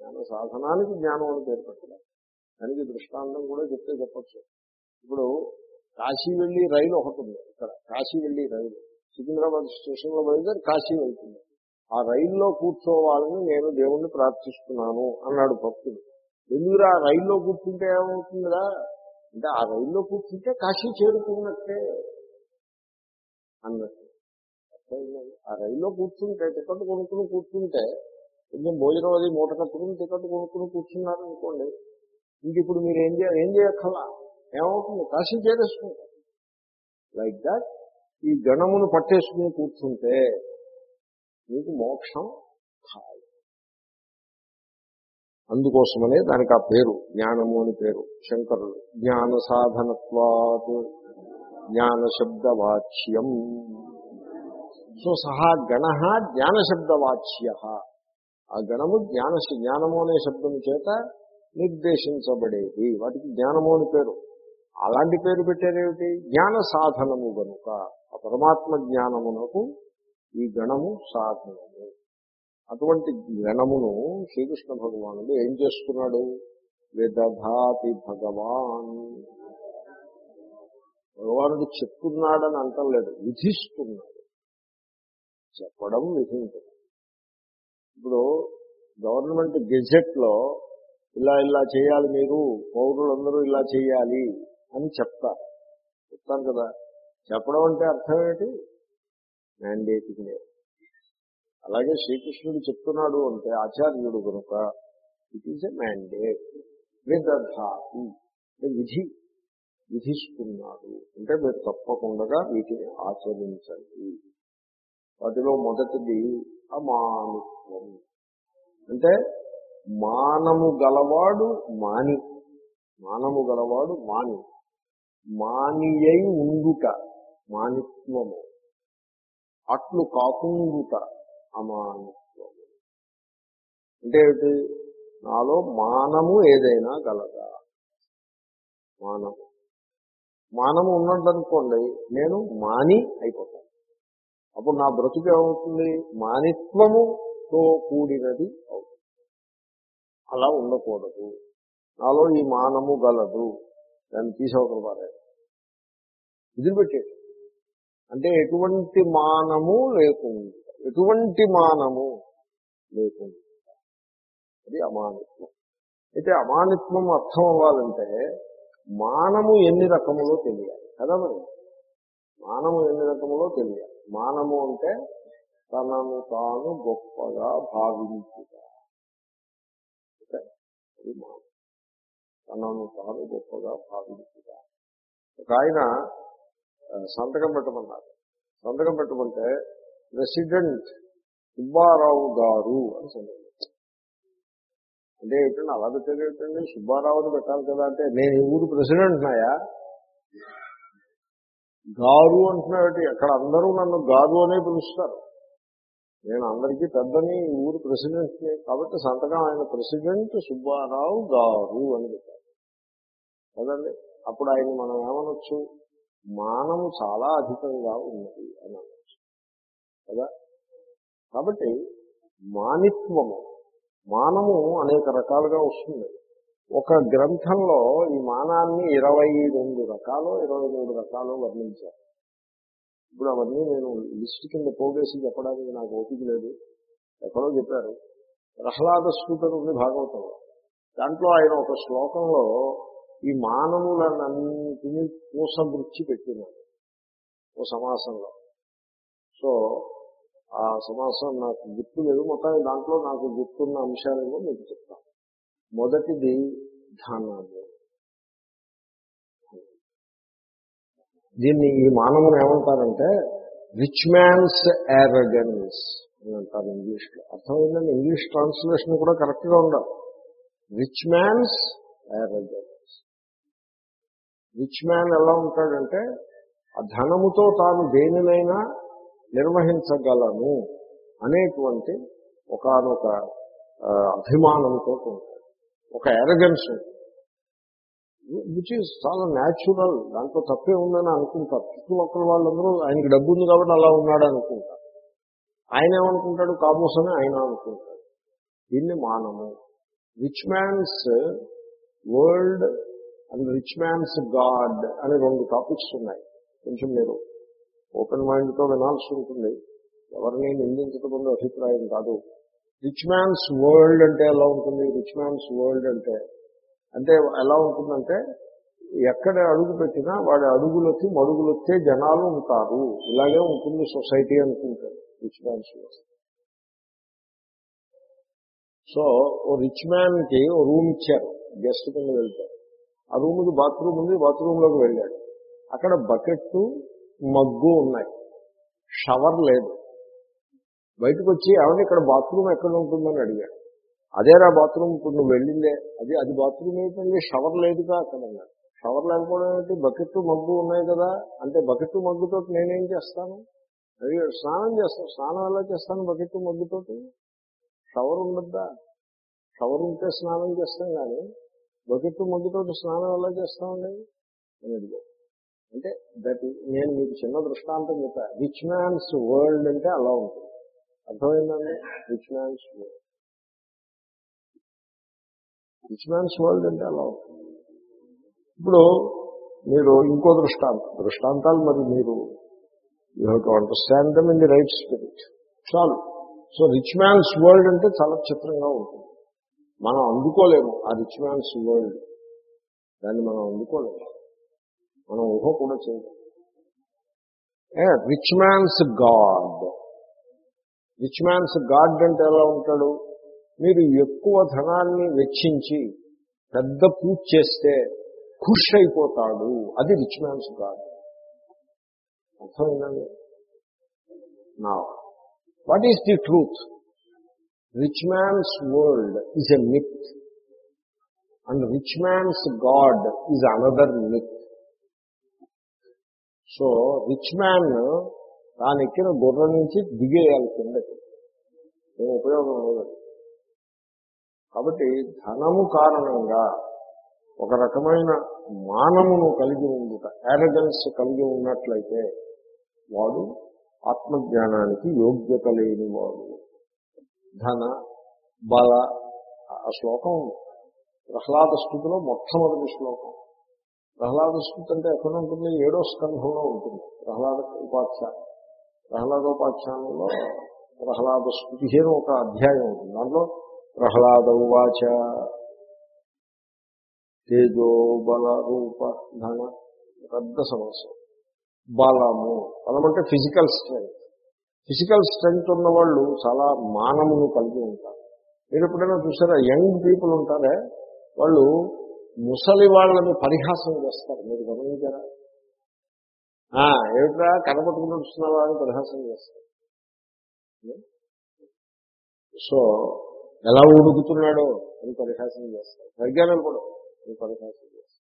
జ్ఞాన సాధనానికి జ్ఞానం అని పేరు పెట్టాలి దానికి దృష్టాంతం కూడా చెప్తే చెప్పచ్చు. ఇప్పుడు కాశీ వెళ్ళి రైలు ఒకటి ఉంది ఇక్కడ. కాశీ వెళ్ళి రైలు. సికింద్రాబాద్ స్టేషన్లో బయలుదేరి కాశీ వెళ్తుంది. ఆ రైల్లో కూర్చోవాలని నేను దేవుణ్ణి ప్రార్థిస్తున్నాను అన్నాడు భక్తుడు. ఎందుకురా ఆ రైల్లో కూర్చుంటే ఏమవుతుందిరా? అంటే ఆ రైల్లో కూర్చుంటే కాశీ చేరుకున్నట్టే అన్నట్టు. ఆ రైల్లో కూర్చుంటే టికెట్ కొనుక్కుని కూర్చుంటే కొంచెం భోజనం అది మూట కట్టుకుని టికెట్ కొనుక్కుని కూర్చున్నారు అనుకోండి ఇంక ఇప్పుడు మీరు ఏం చేయాలి ఏం చేయక్కర్లా? ఏమవుతుంది? కాశీ చేరేసుకుంటారు. లైక్ దాట్ ఈ గణమును పట్టేసుకుని కూర్చుంటే మీకు మోక్షం ఖాయం. అందుకోసమనే దానికి ఆ పేరు జ్ఞానము అని పేరు శంకరుడు. జ్ఞాన సాధనత్వాత్ జ్ఞాన శబ్దవాచ్యం. సో సహా గణ జ్ఞాన శబ్దవాచ్య ఆ గణము జ్ఞాన జ్ఞానము అనే శబ్దము చేత నిర్దేశించబడేది. వాటికి జ్ఞానము అని పేరు. అలాంటి పేరు పెట్టారేమిటి జ్ఞాన సాధనము గనుక ఆ పరమాత్మ జ్ఞానమునకు ఈ గణము సాధనము. అటువంటి గణమును శ్రీకృష్ణ భగవానుడు ఏం చేస్తున్నాడు? విదధాతి భగవాన్. భగవానుడు చెప్తున్నాడని అంటలేదు విధిస్తున్నాడు. చెప్పడం విధించడం ఇప్పుడు గవర్నమెంట్ గెజెట్లో ఇలా ఇలా చేయాలి మీరు పౌరులందరూ ఇలా చేయాలి అని చెప్తారు. చెప్తారు కదా. చెప్పడం అంటే అర్థం ఏంటి? మ్యాండేటింగ్ అలాగే శ్రీకృష్ణుడు చెప్తున్నాడు అంటే ఆచార్యుడు కనుక ఇట్ ఈస్ ఎ మ్యాండేట్ విదధాతి విధి విధిస్తున్నాడు. అంటే మీరు తప్పకుండా వీటిని ఆచరించండి. వాటిలో మొదటిది అమానిత్వం అంటే మానము గలవాడు మాని మానము గలవాడు మాని మానియై ఉండుట మానిత్వము. అట్లు కాకుండుట అమానిత్వము అంటే ఏమిటి? నాలో మానము ఏదైనా గలదా? మానము. మానము ఉన్నదనుకోండి నేను మాని అయిపోతాను. అప్పుడు నా బ్రతుకు ఏమవుతుంది? మానిత్వముతో కూడినది అవుతుంది. అలా ఉండకూడదు. నాలో ఈ మానము గలదు. దాన్ని తీసవతల పారే వదిలిపెట్టేది అంటే ఎటువంటి మానము లేకుండా ఎటువంటి మానము లేకుండా. అది అమానిత్వం. అయితే అమానిత్వం అర్థం అవ్వాలంటే మానము ఎన్ని రకములో తెలియాలి? కదా మరి? మానము ఎన్ని రకములో తెలియాలి? మానము అంటే తనను తాను గొప్పగా భావించుట. అది మానం తనను తాను గొప్పగా భావించుట. ఒక ఆయన సంతకం పెట్టమన్నారు. సంతకం పెట్టమంటే ప్రెసిడెంట్ సుబ్బారావు గారు అని సంతకం అంటే ఏంటంటే అలా పెట్టారు ఏంటండి సుబ్బారావుని పెట్టాలి కదా అంటే నేను ఈ ఊరు ప్రెసిడెంట్ నాయా గారు అంటున్నాడు అక్కడ అందరూ నన్ను గారు అనే పిలుస్తారు. నేను అందరికీ పెద్దని ఊరు ప్రెసిడెంట్ కాబట్టి సంతకం ఆయన ప్రెసిడెంట్ సుబ్బారావు గారు అని చెప్పారు. కదండి? అప్పుడు ఆయన మనం ఏమనొచ్చు? మానము చాలా అధికంగా ఉన్నది అని అనొచ్చు. కదా? కాబట్టి మానిత్వము మానము అనేక రకాలుగా వస్తుంది. ఒక గ్రంథంలో ఈ మానాన్ని ఇరవై రెండు రకాలు ఇరవై మూడు రకాలు వర్ణించారు. ఇప్పుడు అవన్నీ నేను లిస్ట్ కింద పోగేసి చెప్పడానికి నాకు ఓపిక లేదు. ఎక్కడో చెప్పారు. ప్రహ్లాద స్కూటర్ ఉంది భాగవతంలో. దాంట్లో ఆయన ఒక శ్లోకంలో ఈ మానవులన్నింటినీ పూసగుర్చి పెట్టినాడు ఓ సమాసంలో. సో ఆ సమాసం నాకు గుర్తు లేదు. మొత్తం దాంట్లో నాకు గుర్తున్న అంశాలేమో మీకు చెప్తాను. మొదటిది ధనము దీన్ని ఈ మానవుని ఏమంటారంటే రిచ్ మ్యాన్స్ యారగన్స్ అని అంటారు ఇంగ్లీష్లో. అర్థమైందని ఇంగ్లీష్ ట్రాన్స్లేషన్ కూడా కరెక్ట్గా ఉండవు rich man's arrogance rich man ఎలా ఉంటాడంటే ఆ ధనముతో తాను దేనినైనా నిర్వహించగలను అనేటువంటి ఒకనొక అభిమానంతో ఉంటాడు. ఒక ఎరగెన్స్ విచ్ ఈజ్ చాలా న్యాచురల్ దాంట్లో తప్పే ఉందని అనుకుంటారు. చుట్టుపక్కల వాళ్ళందరూ ఆయనకి డబ్బు ఉంది కాబట్టి అలా ఉన్నాడు అనుకుంటారు. ఆయన ఏమనుకుంటాడు? కాబోసని ఆయన అనుకుంటాడు. దీన్ని మానము. Rich man's world and rich man's god అనే రెండు టాపిక్స్ ఉన్నాయి. కొంచెం మీరు ఓపెన్ మైండ్తో వినాల్సి ఉంటుంది. ఎవరిని నిందించడం అభిప్రాయం కాదు. రిచ్ మ్యాన్స్ వరల్డ్ అంటే ఎలా ఉంటుంది? రిచ్ మ్యాన్స్ వరల్డ్ అంటే అంటే ఎలా ఉంటుందంటే ఎక్కడ అడుగు పెట్టినా వాడి అడుగులకి మడుగులొచ్చే జనాలు ఉంటారు. ఇలాగే ఉంటుంది సొసైటీ అనుకుంటారు రిచ్ మ్యాన్స్ సో ఓ రిచ్ మ్యాన్కి ఓ రూమ్ ఇచ్చారు గెస్ట్ కింద వెళ్తారు ఆ రూమ్కి బాత్రూమ్ ఉంది బాత్రూంలోకి వెళ్ళాడు. అక్కడ బకెట్ మగ్గు ఉన్నాయి. షవర్ లేదు. బయటకు వచ్చి ఏమన్నా ఇక్కడ బాత్రూమ్ ఎక్కడ ఉంటుందని అడిగాడు అదేరా బాత్రూమ్ ఇప్పుడు నువ్వు వెళ్ళిందే. అది అది బాత్రూమ్ ఏంటండి? షవర్ లేదుగా అక్కడ షవర్ లేకపోవడం ఏంటి? బకెట్ మగ్గు ఉన్నాయి కదా. అంటే బకెట్ మగ్గుతో నేనేం చేస్తాను? అది స్నానం చేస్తాను స్నానం ఎలా చేస్తాను బకెట్ మగ్గుతోటి? షవర్ ఉండద్దా? షవర్ ఉంటే స్నానం చేస్తాం కానీ బకెట్ మగ్గుతోటి స్నానం ఎలా చేస్తామండి? అని అడిగాడు అంటే దట్ నేను మీకు చిన్న దృష్టాంతం చెప్పా. రిచ్ మ్యాన్స్ వరల్డ్ అంటే అలా ఉంటుంది. అర్థమైందండి? Rich man's world rich man's world అంటే అలా ఇప్పుడు మీరు ఇంకో దృష్టాంతం దృష్టాంతాలు మరి మీరు you have to understand them in the right spirit చాలు. సో రిచ్ మ్యాన్స్ వరల్డ్ అంటే చాలా చిత్రంగా ఉంటుంది. మనం అందుకోలేము ఆ రిచ్ మ్యాన్స్ వరల్డ్ దాన్ని మనం అందుకోలేము. మనం ఊహ కూడా చేయలేము. Rich man's god rich man's god అంటే ఎలా ఉంటాడు? మీరు ఎక్కువ ధనాన్ని వెచ్చించి పెద్ద పూజ చేస్తే ఖుష్ అయిపోతాడు అది రిచ్ మ్యాన్స్ గాడ్. అర్థమైందండి? నా what is the truth rich man's world is a myth and rich man's god is another myth so rich man దాని ఎక్కిన గుర్రం నుంచి దిగేయాలి కిందకి. ఏం ఉపయోగం లేదు. కాబట్టి ధనము కారణంగా ఒక రకమైన మానమును కలిగి ఉండుట యారగన్స్ కలిగి ఉన్నట్లయితే వాడు ఆత్మజ్ఞానానికి యోగ్యత లేని వాడు. ధన బల ఆ శ్లోకం ప్రహ్లాద స్థుతిలో మొట్టమొదటి శ్లోకం. ప్రహ్లాద స్థుతి అంటే ఎక్కడ ఉంటుంది? ఏడో స్కంధంలో ఉంటుంది. ప్రహ్లాద ఉపాఖ్యానం ప్రహ్లాదోపాఖ్యానంలో ప్రహ్లాద స్థుతి అని ఒక అధ్యాయం ఉంటుంది దాంట్లో ప్రహ్లాద ఉవాచ తేజోబల రూప ధన పెద్ద సమస్య. బలము. బలం అంటే ఫిజికల్ స్ట్రెంగ్త్. ఫిజికల్ స్ట్రెంగ్త్ ఉన్న వాళ్ళు చాలా మానమును కలిగి ఉంటారు. మీరు ఎప్పుడైనా చూసారా? యంగ్ పీపుల్ ఉంటారే వాళ్ళు ముసలి వాళ్ళని పరిహాసం చేస్తారు. మీరు గమనించారా? ఏమిట్రా? కనపట్టుకుని నడుస్తున్నావా అని పరిహాసం చేస్తారు సో ఎలా ఉడుకుతున్నాడో అని పరిహాసం చేస్తారు సరిగ్గా కూడా అని పరిహాసం చేస్తాడు.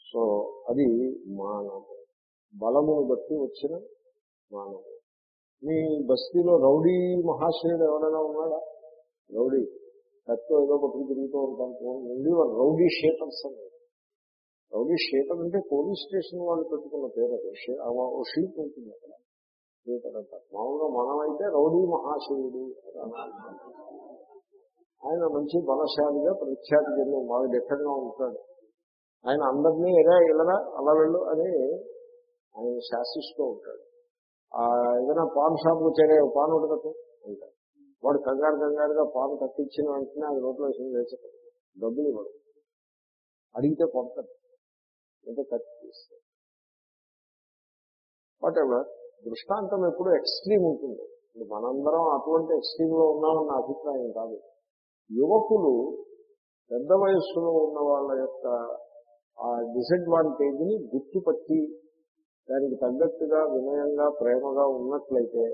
సో అది మానవు బలమును బట్టి వచ్చిన మానవు మీ బస్తీలో రౌడీ మహాశయుడు ఎవరైనా ఉన్నాడా? రౌడీ. కత్తో ఏదో పట్టుకు తిరుగుతూ ఉంటాను రౌడీ షేటర్స్ అని. రౌడీ షేటర్ అంటే పోలీస్ స్టేషన్ వాళ్ళు పెట్టుకున్న పేరు అది. ఓ షీట్ ఉంటుంది అక్కడ. షీటర్ అంటారు మామూలుగా మనమైతే రౌడీ మహాశివుడు ఆయన మంచి బలశాలిగా ప్రఖ్యాతి చెంది బాగా దిట్టంగా ఉంటాడు. ఆయన అందరినీ ఎరా ఇలరా అలా వెళ్ళు అని ఆయన శాసిస్తూ ఉంటాడు. ఆ ఏదైనా పాన్ షాప్ చేరే పాన్ ఉడకట్టు అంటాడు వాడు కంగారు కంగారుగా పాన్ కట్టించిన వెంటనే అది రోడ్లో వేసి వేసే డబ్బులు ఇవ్వడు. అడిగితే కొంటాడు అంటే ఖర్చు చేస్తాడు వాట్ ఎవర్ దృష్టాంతం ఎప్పుడు ఎక్స్ట్రీమ్ ఉంటుంది. ఇప్పుడు మనందరం అటువంటి ఎక్స్ట్రీమ్లో ఉన్నామని నా అభిప్రాయం కాదు. యువకులు పెద్ద వయస్సులో ఉన్న వాళ్ళ యొక్క ఆ డిసడ్వాంటేజ్ని గుర్తుపట్టి దానికి తగ్గట్టుగా వినయంగా ప్రేమగా ఉన్నట్లయితే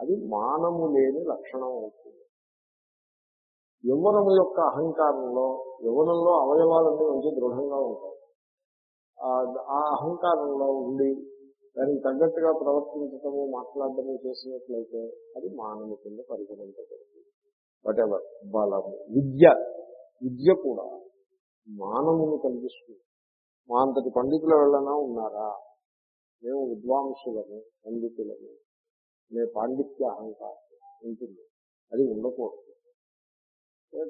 అది మానము లేని లక్షణం అవుతుంది. యవ్వనము యొక్క అహంకారంలో యవ్వనంలో అవయవాలన్నీ మంచి దృఢంగా ఉంటాయి. ఆ- అహంకారంలో ఉండి దానికి తగ్గట్టుగా ప్రవర్తించటము మాట్లాడటము చేసినట్లయితే అది మానవ కింద పరిగణించబడుతుంది. వాటెవర్ బలము విద్య విద్య కూడా మానవుని కలిగిస్తుంది. మా అంతటి పండితుల వెళ్ళనా ఉన్నారా? మేము విద్వాంసులను పండితులను మే పాండిత్య అహంకారం ఉంటుంది అది ఉండకూడదు.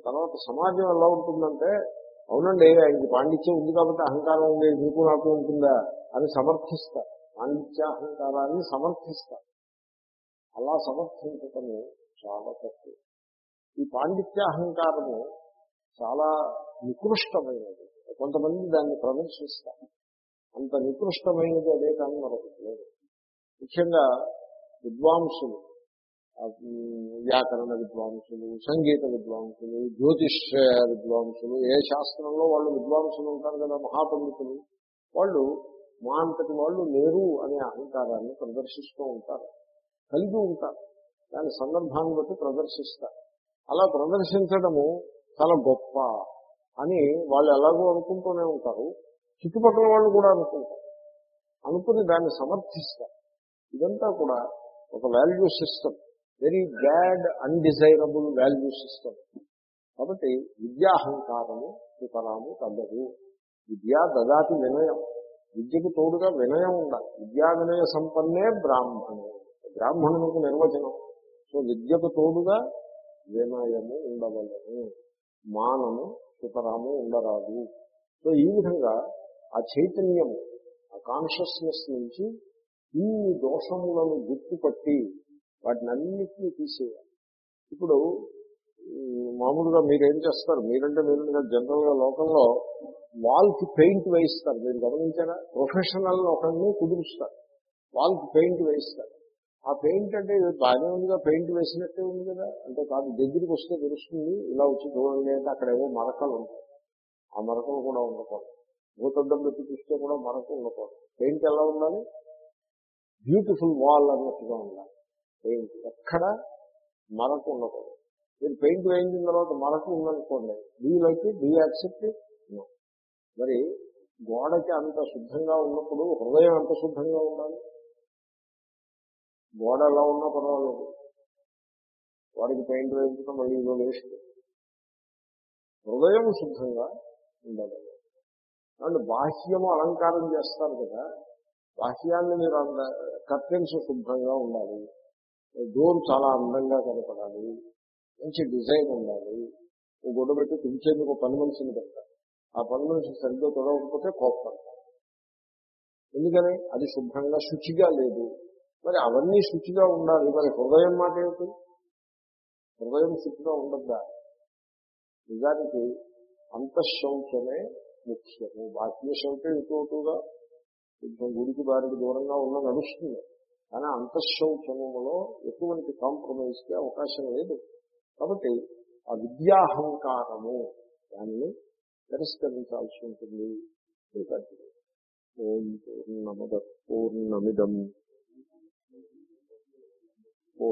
తర్వాత సమాజం ఎలా ఉంటుందంటే అవునండి ఆయనకి పాండిత్యం ఉంది కాబట్టి అహంకారం ఉంది మీకు నాకు ఉంటుందా అని సమర్థిస్తా. పాండిత్య అహంకారాన్ని సమర్థిస్తారు అలా సమర్థించటము చాలా తక్కువ ఈ పాండిత్య అహంకారము చాలా నికృష్టమైనది. కొంతమంది దాన్ని ప్రదర్శిస్తారు. అంత నికృష్టమైనది అదే కానీ మరొకటి లేదు. ముఖ్యంగా విద్వాంసులు వ్యాకరణ విద్వాంసులు సంగీత విద్వాంసులు జ్యోతిష్ విద్వాంసులు ఏ శాస్త్రంలో వాళ్ళు విద్వాంసులు ఉంటారు కదా మహాపండితులు వాళ్ళు మా అంతటి వాళ్ళు లేరు అనే అహంకారాన్ని ప్రదర్శిస్తూ ఉంటారు. కలిగి ఉంటారు. దాని సందర్భాన్ని బట్టి ప్రదర్శిస్తారు. అలా ప్రదర్శించడము చాలా గొప్ప అని వాళ్ళు ఎలాగో అనుకుంటూనే ఉంటారు. చుట్టుపక్కల వాళ్ళు కూడా అనుకుంటారు. అనుకుని దాన్ని సమర్థిస్తారు. ఇదంతా కూడా ఒక value system very bad undesirable value system కాబట్టి విద్యాహంకారము సుతరాము తగ్గదు విద్యా దదాతి వినయం. విద్యకు తోడుగా వినయం ఉండాలి. విద్యా వినయ సంపన్నే బ్రాహ్మణు. బ్రాహ్మణులకు నిర్వచనం. సో విద్యకు తోడుగా వినయము ఉండవలను. మానము సుతరాము ఉండరాదు. సో ఈ విధంగా ఆ చైతన్యము ఆ కాన్షియస్నెస్ నుంచి ఈ దోషములను గుర్తుపట్టి వాటిని అన్నింటినీ తీసేయాలి. ఇప్పుడు మామూలుగా మీరేం చేస్తారు? మీరంటే మీరు జనరల్గా లోకంలో వాల్కి పెయింట్ వేయిస్తారు. మీరు గమనించారా? ప్రొఫెషనల్ ఒకరిని కుదురుస్తారు. వాల్కి పెయింట్ వేయిస్తారు. ఆ పెయింట్ అంటే బాగానే ఉందిగా పెయింట్ వేసినట్టే ఉంది కదా? అంటే కాదు దగ్గరికి వస్తే తెలుస్తుంది ఇలా వచ్చి చూడండి అంటే అక్కడ ఏవో మరకలు ఉంటాయి. ఆ మరకలు కూడా ఉండకూడదు. భూతద్దం పెట్టి చూస్తే కూడా మరకలు ఉండకూడదు. పెయింట్ ఎలా ఉండాలి? బ్యూటిఫుల్ వాల్ అన్నట్టుగా ఉండాలి. పెయింట్ ఎక్కడ మరకు ఉండకూడదు. మీరు పెయింట్ వేయించిన తర్వాత మరకు ఉందనుకోండి డీ లైక్ డీ యాక్సెప్ట్ మరి గోడకి అంత శుద్ధంగా ఉన్నప్పుడు హృదయం ఎంత శుద్ధంగా ఉండాలి? గోడ ఎలా ఉన్నా పర్వాలేదు. వాడికి పెయింట్ వేయించడం మళ్ళీ ఇదో వేస్ట్. హృదయం శుద్ధంగా ఉండాలి. అండ్ బాహ్యము అలంకారం చేస్తారు కదా బాహ్యాన్ని మీరు అంత కర్టెన్స్ శుభ్రంగా ఉండాలి. డోర్ చాలా అందంగా కనపడాలి. మంచి డిజైన్ ఉండాలి. ఓ గుడ్డ పెట్టి పిలిచేందుకు పని మనిషిని పెడతారు. ఆ పని మనిషి సరిగ్గా తొడవకపోతే కోపడతారు ఎందుకని? అది శుభ్రంగా శుచిగా లేదు. మరి అవన్నీ శుచిగా ఉండాలి. మరి హృదయం మాట ఏమిటి? హృదయం శుచిగా ఉండద్దా? నిజానికి అంతఃశౌచమే ముఖ్యము. బాహ్య శౌచం ఎక్కువగా కొంచెం గుడికి బారికి దూరంగా ఉన్న నడుస్తుంది. కానీ అంతఃశౌచములో ఎటువంటి కాంప్రమైజ్కి అవకాశం లేదు. కాబట్టి ఆ విద్యాహంకారము దాన్ని తిరస్కరించాల్సి ఉంటుంది. ఓం పూర్ణమద పూర్ణమిదం.